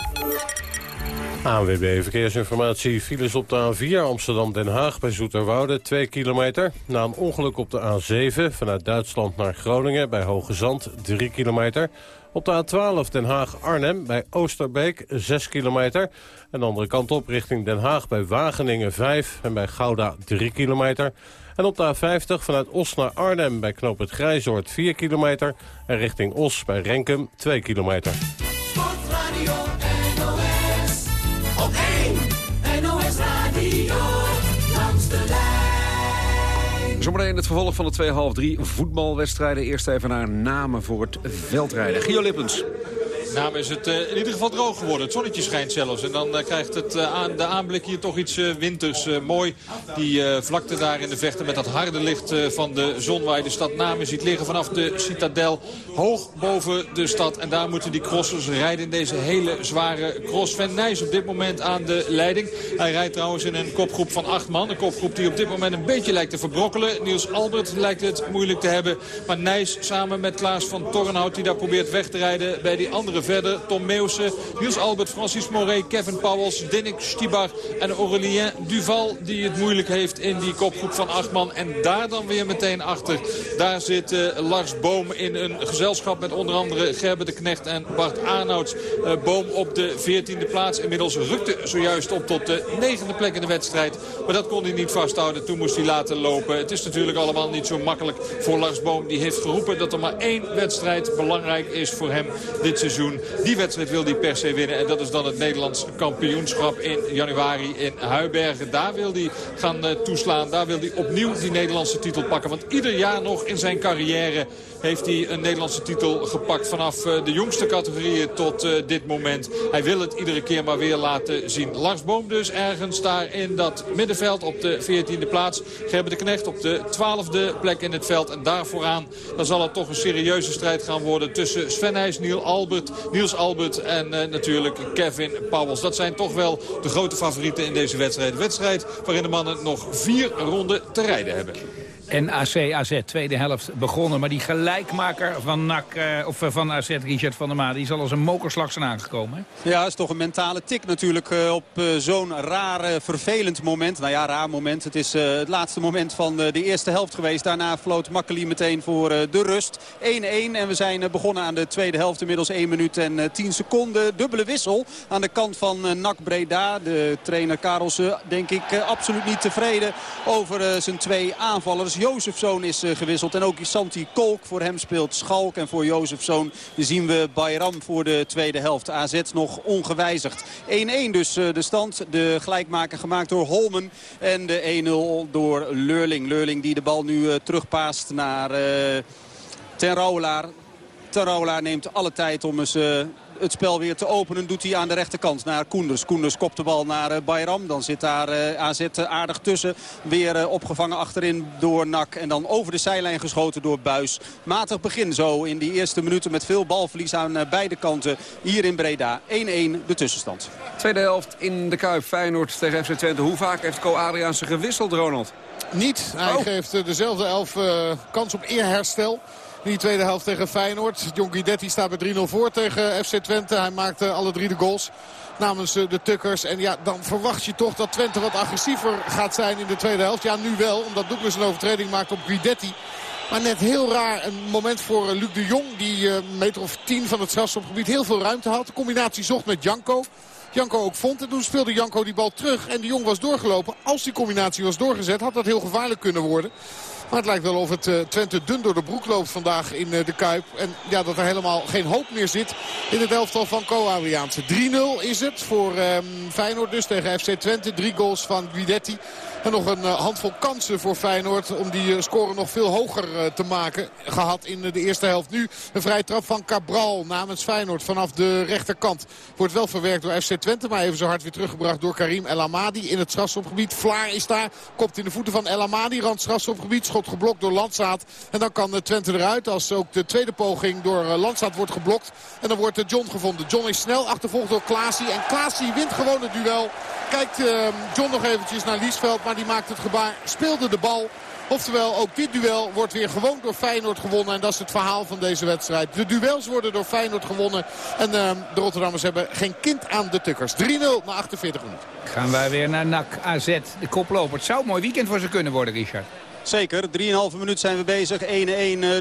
ANWB Verkeersinformatie. Files op de A4 Amsterdam-Den Haag bij Zoeterwoude 2 kilometer. Na een ongeluk op de A7 vanuit Duitsland naar Groningen bij Hoge Zand 3 kilometer. Op de A12 Den Haag-Arnhem bij Oosterbeek 6 kilometer. En de andere kant op richting Den Haag bij Wageningen 5 en bij Gouda 3 kilometer. En op de A50 vanuit Os naar Arnhem bij Knoop het Grijzoord 4 kilometer. En richting Os bij Renkum 2 kilometer. Sportradio Zometeen het vervolg van de 2 half 3 voetbalwedstrijden. Eerst even naar namen voor het veldrijden. Gio Lippens. Naam is het uh, in ieder geval droog geworden. Het zonnetje schijnt zelfs. En dan uh, krijgt het, uh, aan, de aanblik hier toch iets winters mooi. Die vlakte daar in de vechten met dat harde licht van de zon... waar je de stad Namen ziet liggen vanaf de citadel. Hoog boven de stad. En daar moeten die crossers rijden in deze hele zware cross. Van Nijs op dit moment aan de leiding. Hij rijdt trouwens in een kopgroep van acht man. Een kopgroep die op dit moment een beetje lijkt te verbrokkelen. Niels Albert lijkt het moeilijk te hebben. Maar Nijs samen met Klaas van Torrenhout die daar probeert weg te rijden bij die andere verder. Tom Meeuwse, Niels Albert, Francis Moret, Kevin Pauwels, Dinnik Stibar en Aurélien Duval. Die het moeilijk heeft in die kopgroep van acht man. En daar dan weer meteen achter. Daar zit uh, Lars Boom in een gezelschap met onder andere Gerbe de Knecht en Bart Arnouds. Uh, Boom op de 14e plaats. Inmiddels rukte zojuist op tot de negende plek in de wedstrijd. Maar dat kon hij niet vasthouden. Toen moest hij laten lopen. Het is natuurlijk allemaal niet zo makkelijk voor Lars Boom. Die heeft geroepen dat er maar één wedstrijd belangrijk is voor hem dit seizoen. Die wedstrijd wil hij per se winnen. En dat is dan het Nederlands kampioenschap in januari in Huibergen. Daar wil hij gaan toeslaan. Daar wil hij opnieuw die Nederlandse titel pakken. Want ieder jaar nog in zijn carrière heeft hij een Nederlandse titel gepakt. Vanaf de jongste categorieën tot dit moment. Hij wil het iedere keer maar weer laten zien. Lars Boom dus ergens daar in dat middenveld op de 14e plaats. Gerben de Knecht op de 12e plek in het veld. En daar vooraan dan zal het toch een serieuze strijd gaan worden tussen Sven Nijs, Niels Albert, Niels Albert en uh, natuurlijk Kevin Pauwels. Dat zijn toch wel de grote favorieten in deze wedstrijd. Wedstrijd waarin de mannen nog vier ronden te rijden hebben. NAC AZ, tweede helft begonnen. Maar die gelijkmaker van, NAC, uh, of uh, van AZ, Richard van der Maa... die zal als een mokerslag zijn aangekomen. Hè? Ja, is toch een mentale tik natuurlijk uh, op zo'n raar, vervelend moment. Nou ja, raar moment. Het is het laatste moment van de eerste helft geweest. Daarna floot Makkeli meteen voor de rust. 1-1 en we zijn begonnen aan de tweede helft. Inmiddels 1 minuut en 10 seconden. Dubbele wissel aan de kant van NAC Breda. De trainer Karelsen, denk ik, absoluut niet tevreden over zijn twee aanvallers. Jozefzoon is eh, gewisseld. En ook Isanti Kolk. Voor hem speelt Schalk. En voor Jozefzoon zien we Bayram voor de tweede helft. AZ nog ongewijzigd. 1-1 dus eh, de stand. De gelijkmaker gemaakt door Holmen. En de 1-0 door Leurling. Leurling die de bal nu eh, terugpaast naar Ten Rouwelaar. Ten Rouwelaar neemt alle tijd om eens het spel weer te openen. Doet hij aan de rechterkant naar Koenders. Koenders kopt de bal naar uh, Bayram. Dan zit daar uh, AZ aardig tussen. Weer opgevangen achterin door Nak. En dan over de zijlijn geschoten door Buis. Matig begin zo in die eerste minuten met veel balverlies aan beide kanten. Hier in Breda 1-1 de tussenstand. Tweede helft in de Kuip. Feyenoord tegen FC Twente. Hoe vaak heeft Co Adriaanse gewisseld, Ronald? Niet. Hij oh. geeft dezelfde elf kans op eerherstel. In die tweede helft tegen Feyenoord. John Guidetti staat bij 3-0 voor tegen FC Twente. Hij maakte alle drie de goals namens eh, de Tukkers. En ja, dan verwacht je toch dat Twente wat agressiever gaat zijn in de tweede helft. Ja, nu wel, omdat Douglas een overtreding maakt op Guidetti. Maar net heel raar een moment voor eh, Luc de Jong. Die eh, meter of tien van het strafschopgebied heel veel ruimte had. De combinatie zocht met Janko. Janko ook vond. En toen speelde Janko die bal terug. En de Jong was doorgelopen. Als die combinatie was doorgezet had dat heel gevaarlijk kunnen worden. Maar het lijkt wel of het uh, Twente dun door de broek loopt vandaag in uh, de Kuip. En ja, dat er helemaal geen hoop meer zit in het elftal van Co-Adriaanse. 3-0 is het voor um, Feyenoord dus tegen FC Twente. Drie goals van Guidetti. En nog een uh, handvol kansen voor Feyenoord om die score nog veel hoger te maken. Gehad in de eerste helft. Nu een vrije trap van Cabral namens Feyenoord vanaf de rechterkant. Wordt wel verwerkt door FC Twente. Maar even zo hard weer teruggebracht door Karim El Amadi in het strafschopgebied. Vlaar is daar. Kopt in de voeten van El Amadi. Rand strafschopgebied. Schot geblokt door Landsaat. En dan kan eh, Twente eruit als ook de tweede poging door eh, Landsaat wordt geblokt. En dan wordt eh, John gevonden. John is snel achtervolgd door Klaasie. En Klaasie wint gewoon het duel. Kijkt John nog eventjes naar Liesveld. Maar die maakt het gebaar. Speelde de bal. Oftewel, ook dit duel wordt weer gewoon door Feyenoord gewonnen. En dat is het verhaal van deze wedstrijd. De duels worden door Feyenoord gewonnen. En uh, de Rotterdammers hebben geen kind aan de tukkers. 3-0 na 48 minuten. Gaan wij weer naar NAC AZ, de koploper. Het zou een mooi weekend voor ze kunnen worden, Richard. Zeker, 3,5 minuut zijn we bezig. 1-1 eh,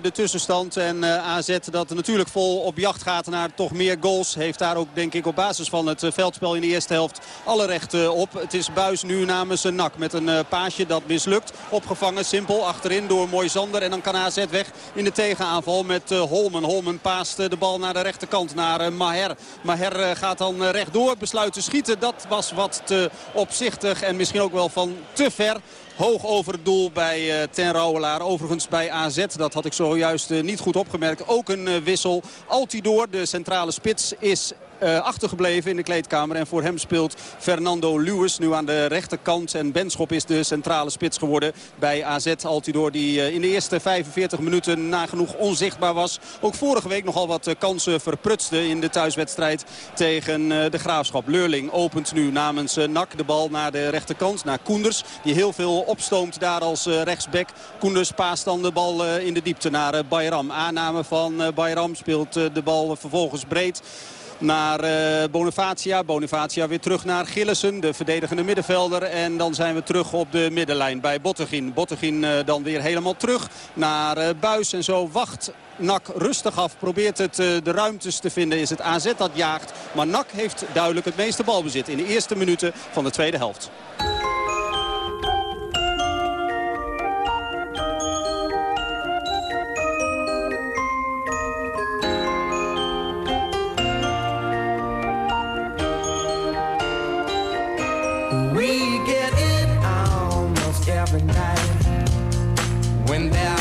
de tussenstand. En uh, AZ dat natuurlijk vol op jacht gaat naar toch meer goals. Heeft daar ook denk ik op basis van het eh, veldspel in de eerste helft alle rechten op. Het is Buis nu namens nak met een paasje dat mislukt. Opgevangen simpel achterin door Moisander. En dan kan AZ weg in de tegenaanval met Holmen. Holmen paast de bal naar de rechterkant naar Maher. Maher gaat dan rechtdoor besluit te schieten. Dat was wat te opzichtig en misschien ook wel van te ver. Hoog over het doel bij uh, Ten Rouwelaar. Overigens bij AZ, dat had ik zojuist uh, niet goed opgemerkt. Ook een uh, wissel. Altidoor, de centrale spits, is achtergebleven in de kleedkamer. En voor hem speelt Fernando Lewis nu aan de rechterkant. En Benschop is de centrale spits geworden bij AZ Altidoor. Die uh, in de eerste 45 minuten nagenoeg onzichtbaar was. Ook vorige week nogal wat uh, kansen verprutste in de thuiswedstrijd tegen de Graafschap. Leurling opent nu namens NAC de bal naar de rechterkant. Naar Koenders die heel veel opstoomt daar als rechtsback. Koenders paast dan de bal in de diepte naar Bayram. Aanname van Bayram speelt de bal vervolgens breed naar uh, Bonifacia. Bonifacia weer terug naar Gillissen, de verdedigende middenvelder. En dan zijn we terug op de middenlijn bij Bottegien. Bottegien uh, dan weer helemaal terug naar uh, Buis. En zo wacht Nak rustig af. Probeert het de ruimtes te vinden. Is het AZ dat jaagt. Maar Nak heeft duidelijk het meeste balbezit in de eerste minuten van de tweede helft. When that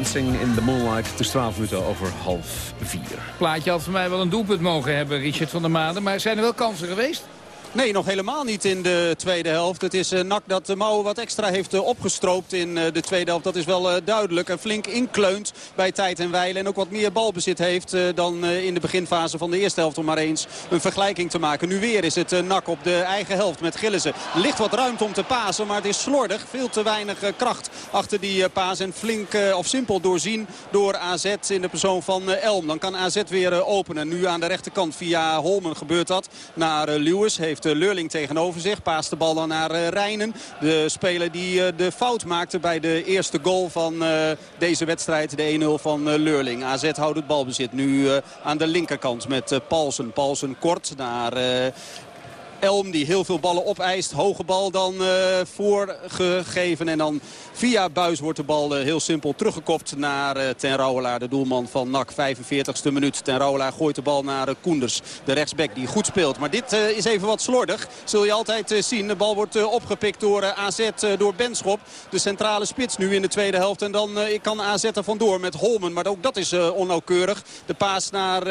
Dancing in the Moonlight. Het is 12 minuten over half vier. Plaatje had voor mij wel een doelpunt mogen hebben, Richard van der Maden. Maar zijn er wel kansen geweest? Nee, nog helemaal niet in de tweede helft. Het is eh, NAC dat de mouwen wat extra heeft eh, opgestroopt in eh, de tweede helft. Dat is wel duidelijk. En flink inkleunt bij tijd en wijlen. En ook wat meer balbezit heeft dan in de beginfase van de eerste helft. Om maar eens een vergelijking te maken. Nu weer is het NAC op de eigen helft met Gillissen. Ligt wat ruimte om te pasen, maar het is slordig. Veel te weinig kracht achter die paas. En flink of simpel doorzien door AZ in de persoon van Elm. Dan kan AZ weer openen. Nu aan de rechterkant via Holmen gebeurt dat. Naar Lewis heeft eh, Leurling tegenover zich. Paast de bal dan naar eh, Rijnen. De speler die eh, de fout maakte bij de eerste goal van deze wedstrijd. De 1-0 van Leurling. AZ houdt het balbezit nu aan de linkerkant met Paulsen. Paulsen kort naar... Elm die heel veel ballen opeist. Hoge bal dan eh, voorgegeven. En dan via Buis wordt de bal eh, heel simpel teruggekopt naar eh, Ten Rouwelaar. De doelman van NAC. 45ste minuut. Ten Rouwelaar gooit de bal naar Koenders. De rechtsback die goed speelt. Maar dit is even wat slordig. Zul je altijd zien. De bal wordt opgepikt door AZ. door Benschop. De centrale spits nu in de tweede helft. En dan kan AZ er vandoor met Holmen. Maar ook dat is onnauwkeurig. De paas naar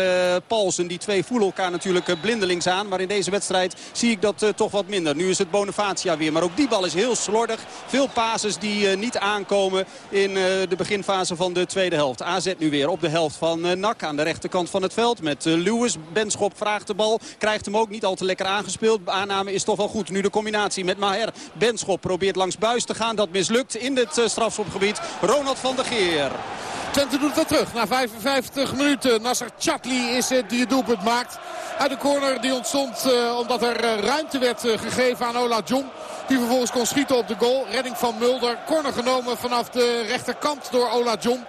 Paulsen. Die twee voelen elkaar natuurlijk blindelings aan. Maar in deze wedstrijd zie ik dat toch wat minder. Nu is het Bonifacia weer. Maar ook die bal is heel slordig. Veel pases die niet aankomen in de beginfase van de tweede helft. AZ nu weer op de helft van NAC aan de rechterkant van het veld. Met Lewis. Benschop vraagt de bal. Krijgt hem ook niet al te lekker aangespeeld. Aanname is toch wel goed. Nu de combinatie met Maher. Benschop probeert langs buis te gaan. Dat mislukt in het strafschopgebied. Ronald van der Geer. Twente doet het terug na 55 minuten. Nasser Chatli is het die het doelpunt maakt. Uit de corner die ontstond uh, omdat er uh, ruimte werd uh, gegeven aan Ola Jong. Die vervolgens kon schieten op de goal. Redding van Mulder. Corner genomen vanaf de rechterkant door Ola Jong.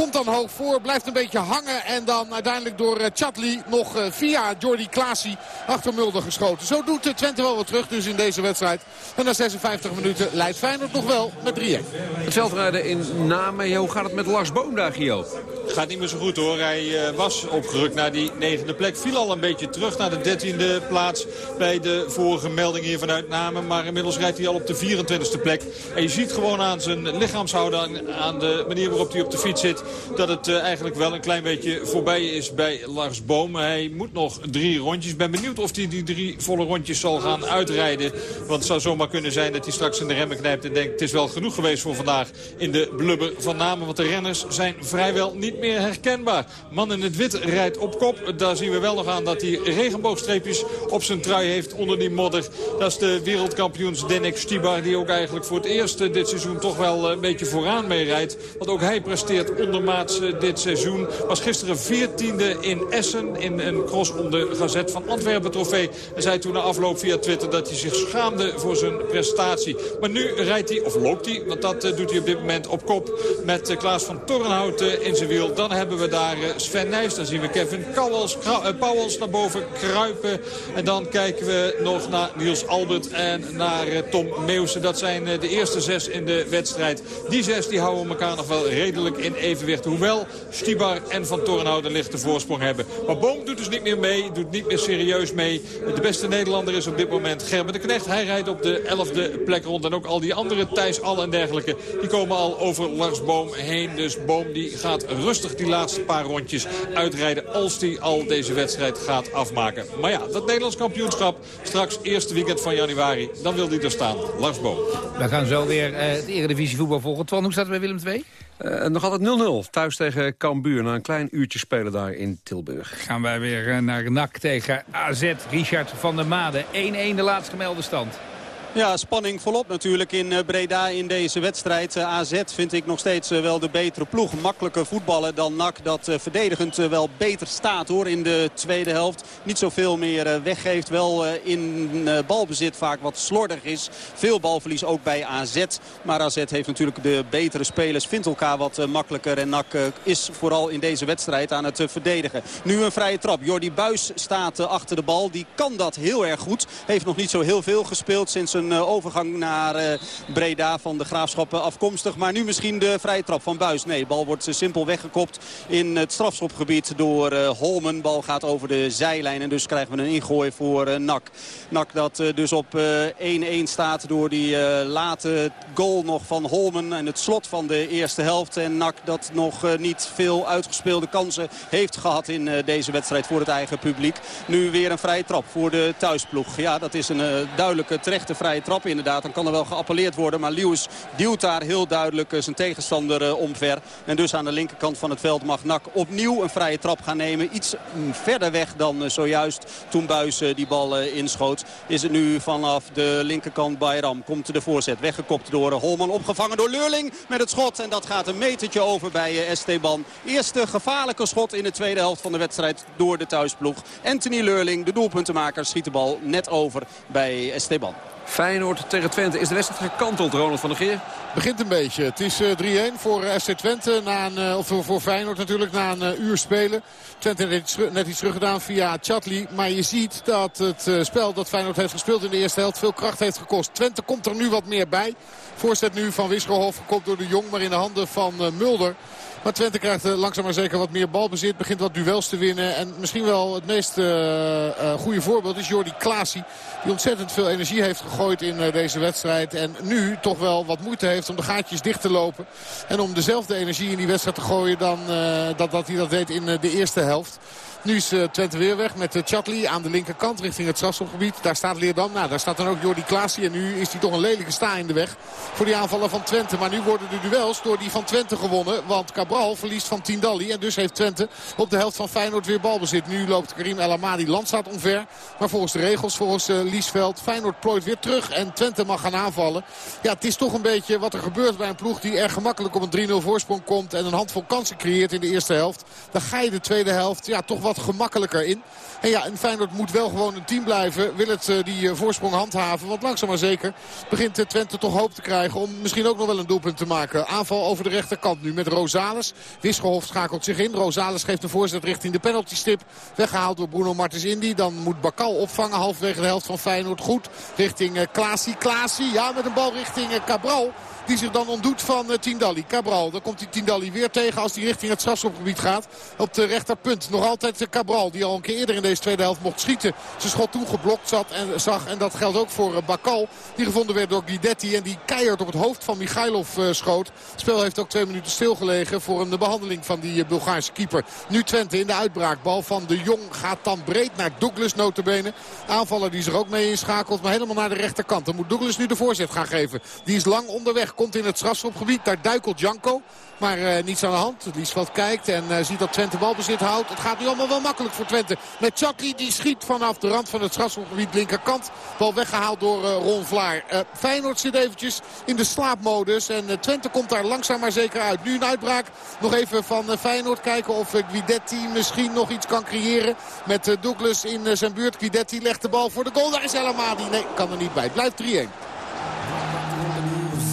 Komt dan hoog voor, blijft een beetje hangen. En dan uiteindelijk door Chatli nog via Jordi Klaasie achter Mulder geschoten. Zo doet Twente wel wat terug dus in deze wedstrijd. En na 56 minuten leidt Feyenoord nog wel met 3-1. Het veldrijden in Namen. Hoe gaat het met Lars Boom daar, Gio? Gaat niet meer zo goed hoor. Hij was opgerukt naar die negende plek. Viel al een beetje terug naar de dertiende plaats bij de vorige melding hier vanuit Namen. Maar inmiddels rijdt hij al op de 24e plek. En je ziet gewoon aan zijn lichaamshouden, aan de manier waarop hij op de fiets zit... dat het uh, eigenlijk wel een klein beetje voorbij is bij Lars Boom. Hij moet nog drie rondjes. Ben benieuwd of hij die drie volle rondjes zal gaan uitrijden. Want het zou zomaar kunnen zijn dat hij straks in de remmen knijpt en denkt... het is wel genoeg geweest voor vandaag in de blubber van Namen. Want de renners zijn vrijwel niet meer herkenbaar. Man in het wit rijdt op kop. Daar zien we wel nog aan dat hij regenboogstreepjes op zijn trui heeft onder die modder. Dat is de wereldkampioens Denik Stibar die ook eigenlijk voor het eerst eh, dit seizoen toch wel eh, een beetje vooraan mee rijdt. Want ook hij presteert ondermaats eh, dit seizoen. Was gisteren veertiende in Essen in een cross om de Gazet van Antwerpen trofee. En zei toen na afloop via Twitter dat hij zich schaamde voor zijn prestatie. Maar nu rijdt hij, of loopt hij, want dat doet hij op dit moment op kop met Klaas van Tornhout in zijn wiel. Dan hebben we daar Sven Nijs, dan zien we Kevin Pauwels naar boven kruipen. En dan kijken we nog naar Niels Albert en naar Tom Meeuwsen. Dat zijn de eerste zes in de wedstrijd. Die zes die houden elkaar nog wel redelijk in Hoewel Stibar en Van Torenhouden lichte voorsprong hebben. Maar Boom doet dus niet meer mee, doet niet meer serieus mee. De beste Nederlander is op dit moment Gerben de Knecht. Hij rijdt op de elfde plek rond. En ook al die andere Thijs Al en dergelijke, die komen al over Lars Boom heen. Dus Boom die gaat rustig die laatste paar rondjes uitrijden als hij al deze wedstrijd gaat afmaken. Maar ja, dat Nederlands kampioenschap straks eerste weekend van januari, dan wil hij er staan. Lars Boom. We gaan zo weer uh, het Eredivisie voetbal volgen. Twan, hoe staat het bij Willem II? Uh, nog altijd 0-0. Thuis tegen Cambuur. Na een klein uurtje spelen daar in Tilburg. Gaan wij weer uh, naar NAC tegen AZ. Richard van der Made. 1-1 de laatst gemelde stand. Ja, spanning volop natuurlijk in Breda in deze wedstrijd. AZ vind ik nog steeds wel de betere ploeg. Makkelijker voetballen dan NAC dat verdedigend wel beter staat hoor in de tweede helft. Niet zoveel meer weggeeft. Wel in balbezit vaak wat slordig is. Veel balverlies ook bij AZ. Maar AZ heeft natuurlijk de betere spelers. Vindt elkaar wat makkelijker. En NAC is vooral in deze wedstrijd aan het verdedigen. Nu een vrije trap. Jordi Buis staat achter de bal. Die kan dat heel erg goed. Heeft nog niet zo heel veel gespeeld sinds een overgang naar Breda van de Graafschappen afkomstig. Maar nu misschien de vrije trap van Buis. Nee, bal wordt simpel weggekopt in het strafschopgebied door Holmen. Bal gaat over de zijlijn en dus krijgen we een ingooi voor NAC. NAC dat dus op 1-1 staat door die late goal nog van Holmen. En het slot van de eerste helft. En NAC dat nog niet veel uitgespeelde kansen heeft gehad in deze wedstrijd voor het eigen publiek. Nu weer een vrije trap voor de thuisploeg. Ja, dat is een duidelijke terechte vrije trap inderdaad. Dan kan er wel geappelleerd worden. Maar Lewis duwt daar heel duidelijk zijn tegenstander omver. En dus aan de linkerkant van het veld mag Nak opnieuw een vrije trap gaan nemen. Iets verder weg dan zojuist toen Buis die bal inschoot. Is het nu vanaf de linkerkant Bayram. Komt de voorzet weggekopt door Holman. Opgevangen door Leurling met het schot. En dat gaat een metertje over bij Esteban. Eerste gevaarlijke schot in de tweede helft van de wedstrijd door de thuisploeg. Anthony Leurling, de doelpuntenmaker, schiet de bal net over bij Esteban. Feyenoord tegen Twente. Is de wedstrijd gekanteld, Ronald van der Geer? Begint een beetje. Het is 3-1 voor FC Twente. Na een, of voor Feyenoord natuurlijk na een uur spelen. Twente heeft net iets teruggedaan via Chatli. Maar je ziet dat het spel dat Feyenoord heeft gespeeld in de eerste helft veel kracht heeft gekost. Twente komt er nu wat meer bij. Voorzet nu van Wisselhof gekopt door de Jong. Maar in de handen van Mulder. Maar Twente krijgt langzaam maar zeker wat meer balbezit. Begint wat duels te winnen. En misschien wel het meest uh, uh, goede voorbeeld is Jordi Klaasie. Die ontzettend veel energie heeft gegooid in deze wedstrijd. En nu toch wel wat moeite heeft om de gaatjes dicht te lopen. En om dezelfde energie in die wedstrijd te gooien dan dat, dat hij dat deed in de eerste helft. Nu is eh, Twente weer weg met uh, Chatli aan de linkerkant richting het strafschopgebied. Daar staat Leerdam. Nou, daar staat dan ook Jordi Klaasie. En nu is hij toch een lelijke sta in de weg voor die aanvallen van Twente. Maar nu worden de duels door die van Twente gewonnen. Want Cabral verliest van Tindalli. En dus heeft Twente op de helft van Feyenoord weer balbezit. Nu loopt Karim El Amadi landstaat omver. Maar volgens de regels, volgens uh, Liesveld, Feyenoord plooit weer terug. En Twente mag gaan aanvallen. Ja, het is toch een beetje wat er gebeurt bij een ploeg die erg gemakkelijk op een 3-0 voorsprong komt. En een handvol kansen creëert in de eerste helft. Dan ga je de tweede helft ja, toch wat gemakkelijker in. En ja, en Feyenoord moet wel gewoon een team blijven. Wil het uh, die uh, voorsprong handhaven. Want langzaam maar zeker begint Twente toch hoop te krijgen. Om misschien ook nog wel een doelpunt te maken. Aanval over de rechterkant nu met Rosales. Wisgerhof schakelt zich in. Rosales geeft een voorzet richting de penaltystip. Weggehaald door Bruno Martens Indy. Dan moet Bakal opvangen. Halfwege de helft van Feyenoord. Goed richting uh, Klaasie. Klaasie, ja, met een bal richting Cabral. Die zich dan ontdoet van uh, Tindalli. Cabral, dan komt die Tindalli weer tegen als hij richting het strafschopgebied gaat. Op de rechterpunt. Nog altijd uh, Cabral, die al een keer eerder in deze tweede helft mocht schieten. Zijn schot toen geblokt zat en zag. En dat geldt ook voor uh, Bakal. Die gevonden werd door Guidetti. En die keihard op het hoofd van Michailov schoot. Het spel heeft ook twee minuten stilgelegen voor een behandeling van die Bulgaarse keeper. Nu Twente in de uitbraak. Bal van de Jong gaat dan breed naar Douglas notabene. Aanvaller die zich ook mee inschakelt. Maar helemaal naar de rechterkant. Dan moet Douglas nu de voorzet gaan geven. Die is lang onderweg. Komt in het strafschopgebied. Daar duikelt Janko. Maar uh, niets aan de hand. Liesveld kijkt en uh, ziet dat Twente balbezit houdt. Het gaat nu allemaal wel makkelijk voor Twente. Met Chucky die schiet vanaf de rand van het strafschopgebied linkerkant. Bal weggehaald door uh, Ron Vlaar. Feyenoord zit eventjes in de slaapmodus. En Twente komt daar langzaam maar zeker uit. Nu een uitbraak. Nog even van Feyenoord kijken of Guidetti misschien nog iets kan creëren. Met Douglas in zijn buurt. Guidetti legt de bal voor de goal. Daar is El Amadi. Nee, kan er niet bij. Het blijft 3-1.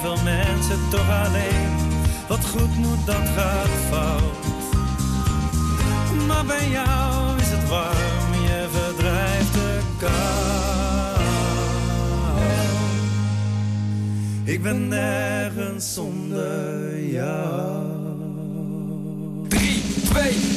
veel mensen toch alleen. Wat goed moet, dat gaat fout. Maar bij jou is het warm, je verdrijft de kou. Ik ben nergens zonder jou. 3, 2,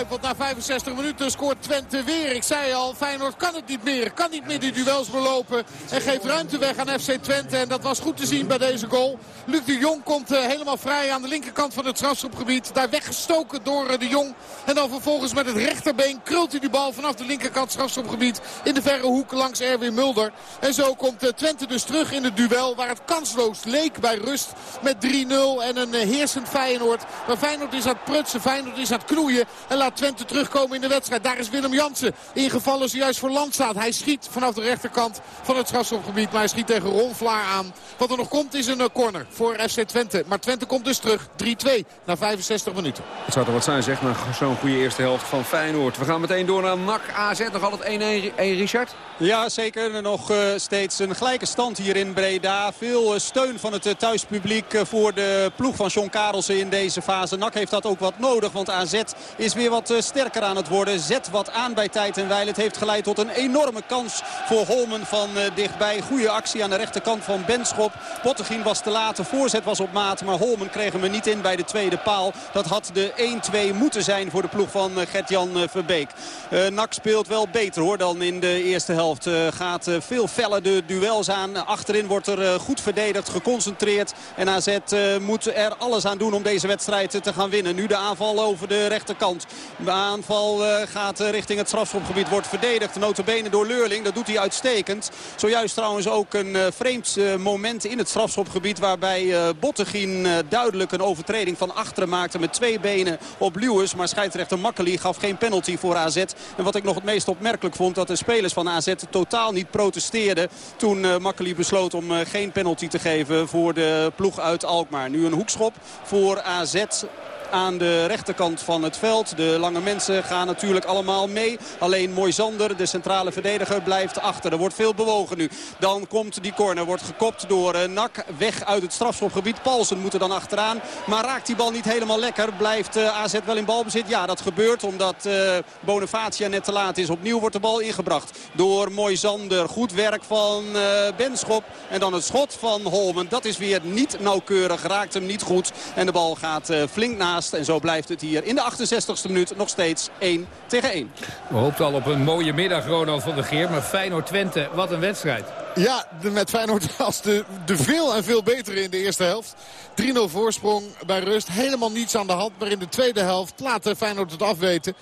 in eh, na 65 minuten scoort Twente weer. Ik zei al, Feyenoord kan het niet meer. Kan niet meer die duels belopen. En geeft ruimte weg aan FC Twente. En dat was goed te zien bij deze goal. Luc de Jong komt eh, helemaal vrij aan de linkerkant van het strafschopgebied. Daar weggestoken door eh, de Jong. En dan vervolgens met het rechterbeen krult hij die bal vanaf de linkerkant strafschopgebied. In de verre hoek langs Erwin Mulder. En zo komt Twente dus terug in het duel. Waar het kansloos leek bij rust met 3-0. En een heersend Feyenoord. Maar Feyenoord is aan het prutsen. Feyenoord is aan het knoeien. En laat Twente terugkomen in de wedstrijd. Daar is Willem Jansen ingevallen zojuist voor Landstaat. Hij schiet vanaf de rechterkant van het strafschopgebied. Maar hij schiet tegen Ron Vlaar aan. Wat er nog komt is een corner voor FC Twente. Maar Twente komt dus terug. 3-2 na 65 minuten. Het zou toch wat zijn zeg, na zo'n goede eerste helft van Feyenoord. We gaan meteen door naar NAC AZ. Nog altijd 1-1 Richard? Ja, zeker. Nog uh, steeds een gelijke stand hier in Breda. Veel uh, steun van het thuispubliek voor de ploeg van John Karelsen in deze fase. NAC heeft dat ook wat nodig, want AZ is weer wat sterker aan het worden. Zet wat aan bij tijd en weil. Het heeft geleid tot een enorme kans voor Holmen van dichtbij. Goede actie aan de rechterkant van Benschop. Bottegien was te laat, de voorzet was op maat, maar Holmen kreeg hem niet in bij de tweede paal. Dat had de 1-2 moeten zijn voor de ploeg van Gert-Jan Verbeek. NAC speelt wel beter hoor dan in de eerste helft gaat veel feller de duels aan. Achterin wordt er goed verdedigd, geconcentreerd. En AZ moet er alles aan doen om deze wedstrijd te gaan winnen. Nu de aanval over de rechterkant. Aanval gaat richting het strafschopgebied. Wordt verdedigd, notabene door Leurling. Dat doet hij uitstekend. Zojuist trouwens ook een vreemd moment in het strafschopgebied... waarbij Bottegien duidelijk een overtreding van achteren maakte... met twee benen op Lewis. Maar scheidsrechter Makkeli gaf geen penalty voor AZ. En wat ik nog het meest opmerkelijk vond... dat de spelers van AZ totaal niet protesteerde. Toen Makkeli besloot om geen penalty te geven voor de ploeg uit Alkmaar. Nu een hoekschop voor AZ aan de rechterkant van het veld. De lange mensen gaan natuurlijk allemaal mee. Alleen Moisander, de centrale verdediger, blijft achter. Er wordt veel bewogen nu. Dan komt die corner, wordt gekopt door uh, Nak. Weg uit het strafschopgebied. Paulsen moet er dan achteraan. Maar raakt die bal niet helemaal lekker. Blijft uh, AZ wel in balbezit? Ja, dat gebeurt omdat uh, Bonifacia net te laat is. Opnieuw wordt de bal ingebracht door Moisander. Goed werk van Benschop. En dan het schot van Holmen. Dat is weer niet nauwkeurig. Raakt hem niet goed. En de bal gaat flink naar en zo blijft het hier in de 68e minuut nog steeds 1 tegen 1. We hoopten al op een mooie middag, Ronald van der Geer. Maar Feyenoord-Twente, wat een wedstrijd. Ja, met Feyenoord als de, de veel en veel betere in de eerste helft. 3-0 voorsprong bij rust. Helemaal niets aan de hand. Maar in de tweede helft laat Feyenoord het afweten.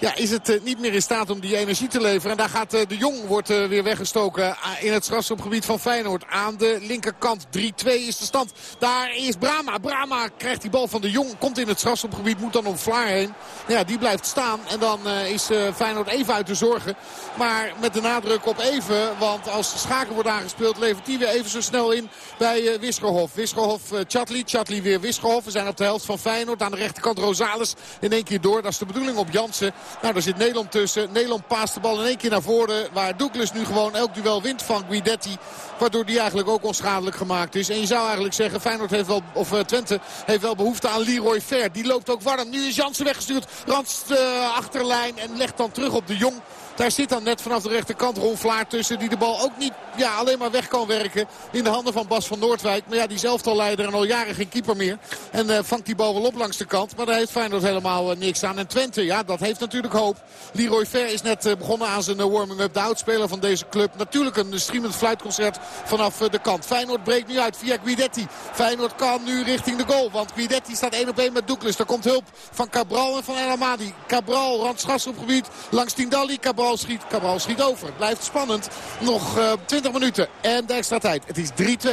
Ja, is het niet meer in staat om die energie te leveren. En daar gaat de Jong wordt weer weggestoken in het strafschopgebied van Feyenoord. Aan de linkerkant 3-2 is de stand. Daar is Brama. Brama krijgt die bal van de Jong. Komt in het strafschopgebied. Moet dan om Vlaar heen. Ja, die blijft staan. En dan is Feyenoord even uit de zorgen. Maar met de nadruk op even. Want als Schaken wordt aangespeeld levert die weer even zo snel in bij Wisgerhof. Wisgerhof, Chatli. Chatli weer Wisgerhof. We zijn op de helft van Feyenoord. Aan de rechterkant Rosales in één keer door. Dat is de bedoeling op Jansen. Nou, daar zit Nederland tussen. Nederland paast de bal in één keer naar voren. Waar Douglas nu gewoon elk duel wint van Guidetti. Waardoor die eigenlijk ook onschadelijk gemaakt is. En je zou eigenlijk zeggen, Feyenoord heeft wel, of uh, Twente heeft wel behoefte aan Leroy Ver. Die loopt ook warm. Nu is Jansen weggestuurd. Randst uh, achterlijn en legt dan terug op de Jong. Daar zit dan net vanaf de rechterkant Ron Vlaar tussen. Die de bal ook niet ja, alleen maar weg kan werken. In de handen van Bas van Noordwijk. Maar ja, die al leider en al jaren geen keeper meer. En uh, vangt die bal wel op langs de kant. Maar daar heeft Feyenoord helemaal uh, niks aan. En Twente, ja, dat heeft natuurlijk hoop. Leroy Ver is net uh, begonnen aan zijn warming-up. De oudspeler van deze club. Natuurlijk een streamend fluitconcert vanaf de kant. Feyenoord breekt nu uit via Guidetti. Feyenoord kan nu richting de goal. Want Guidetti staat 1 op 1 met Douglas. Er komt hulp van Cabral en van El Amadi. Cabral, randschasopgebied langs Tindalli. Cabral schiet, Cabral schiet over. Het blijft spannend. Nog uh, 20 minuten en de extra tijd. Het is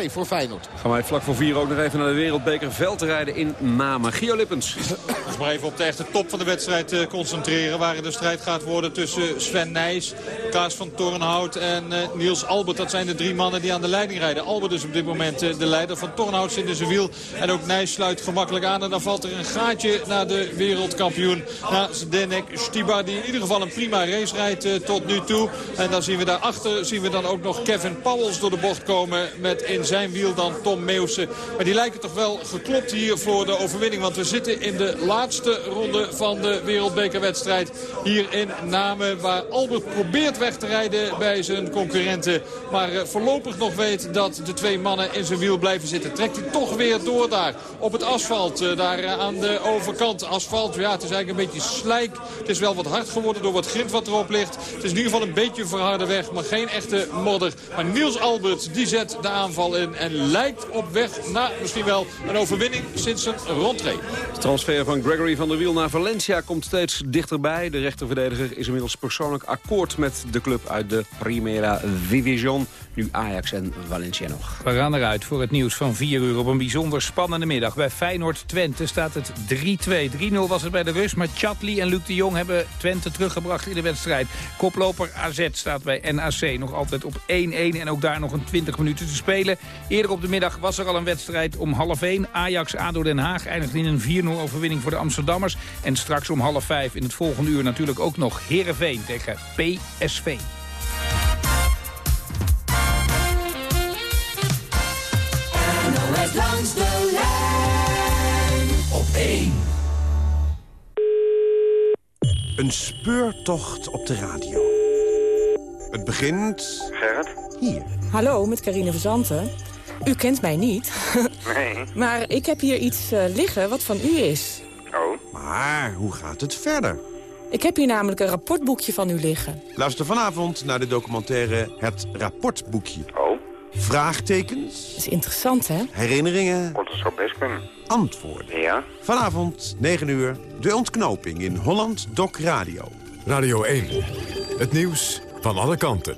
3-2 voor Feyenoord. Gaan wij vlak voor 4 ook nog even naar de Wereldbeker veldrijden in Namen. Gio Lippens. Dus maar even op de echte top van de wedstrijd uh, concentreren. Waarin de strijd gaat worden tussen Sven Nijs, Klaas van Tornhout en uh, Niels Albert. Dat zijn de drie mannen die aan de leiding rijden. Albert is op dit moment uh, de leider. Van Tornhout zit in zijn wiel. En ook Nijs sluit gemakkelijk aan. En dan valt er een gaatje naar de wereldkampioen. Naar Zdenek Stiba die in ieder geval een prima race rijdt. Eh, tot nu toe. En dan zien we daarachter zien we dan ook nog Kevin Powels door de bocht komen. Met in zijn wiel dan Tom Meeuwse. Maar die lijken toch wel geklopt hier voor de overwinning. Want we zitten in de laatste ronde van de wereldbekerwedstrijd. Hier in Namen waar Albert probeert weg te rijden bij zijn concurrenten. Maar eh, voorlopig nog weet dat de twee mannen in zijn wiel blijven zitten. Trekt hij toch weer door daar op het asfalt. eh, Daar aan de overkant. Asfalt, ja het is eigenlijk een beetje slijk. Het is wel wat hard geworden door wat grind wat erop ligt. Het is in ieder geval een beetje een verharde weg. Maar geen echte modder. Maar Niels Albert die zet de aanval in. En lijkt op weg naar misschien wel een overwinning sinds zijn rondtree. De transfer van Gregory van der Wiel naar Valencia komt steeds dichterbij. De rechterverdediger is inmiddels persoonlijk akkoord met de club uit de Primera Division. Nu Ajax en Valencia nog. We gaan eruit voor het nieuws van 4 uur op een bijzonder spannende middag. Bij Feyenoord-Twente staat het 3-2. 3-0 was het bij de rust, maar Chatli en Luc de Jong hebben Twente teruggebracht in de wedstrijd. Koploper AZ staat bij NAC nog altijd op 1-1 en ook daar nog een 20 minuten te spelen. Eerder op de middag was er al een wedstrijd om half 1. Ajax-ADO Den Haag eindigt in een 4-0 overwinning voor de Amsterdammers. En straks om half 5 in het volgende uur natuurlijk ook nog Heerenveen tegen PSV. Langs de lijn op 1. Een speurtocht op de radio. Het begint... Gerrit? Hier. Hallo, met Carine Verzanten. U kent mij niet. Nee. maar ik heb hier iets eh, liggen wat van u is. Oh. Maar hoe gaat het verder? Ik heb hier namelijk een rapportboekje van u liggen. Luister vanavond naar de documentaire Het Rapportboekje. Oh? Vraagtekens, Dat is interessant, hè? herinneringen, Wordt het zo best kunnen. antwoorden. Ja? Vanavond, 9 uur, de ontknoping in Holland Doc Radio. Radio 1. Het nieuws van alle kanten.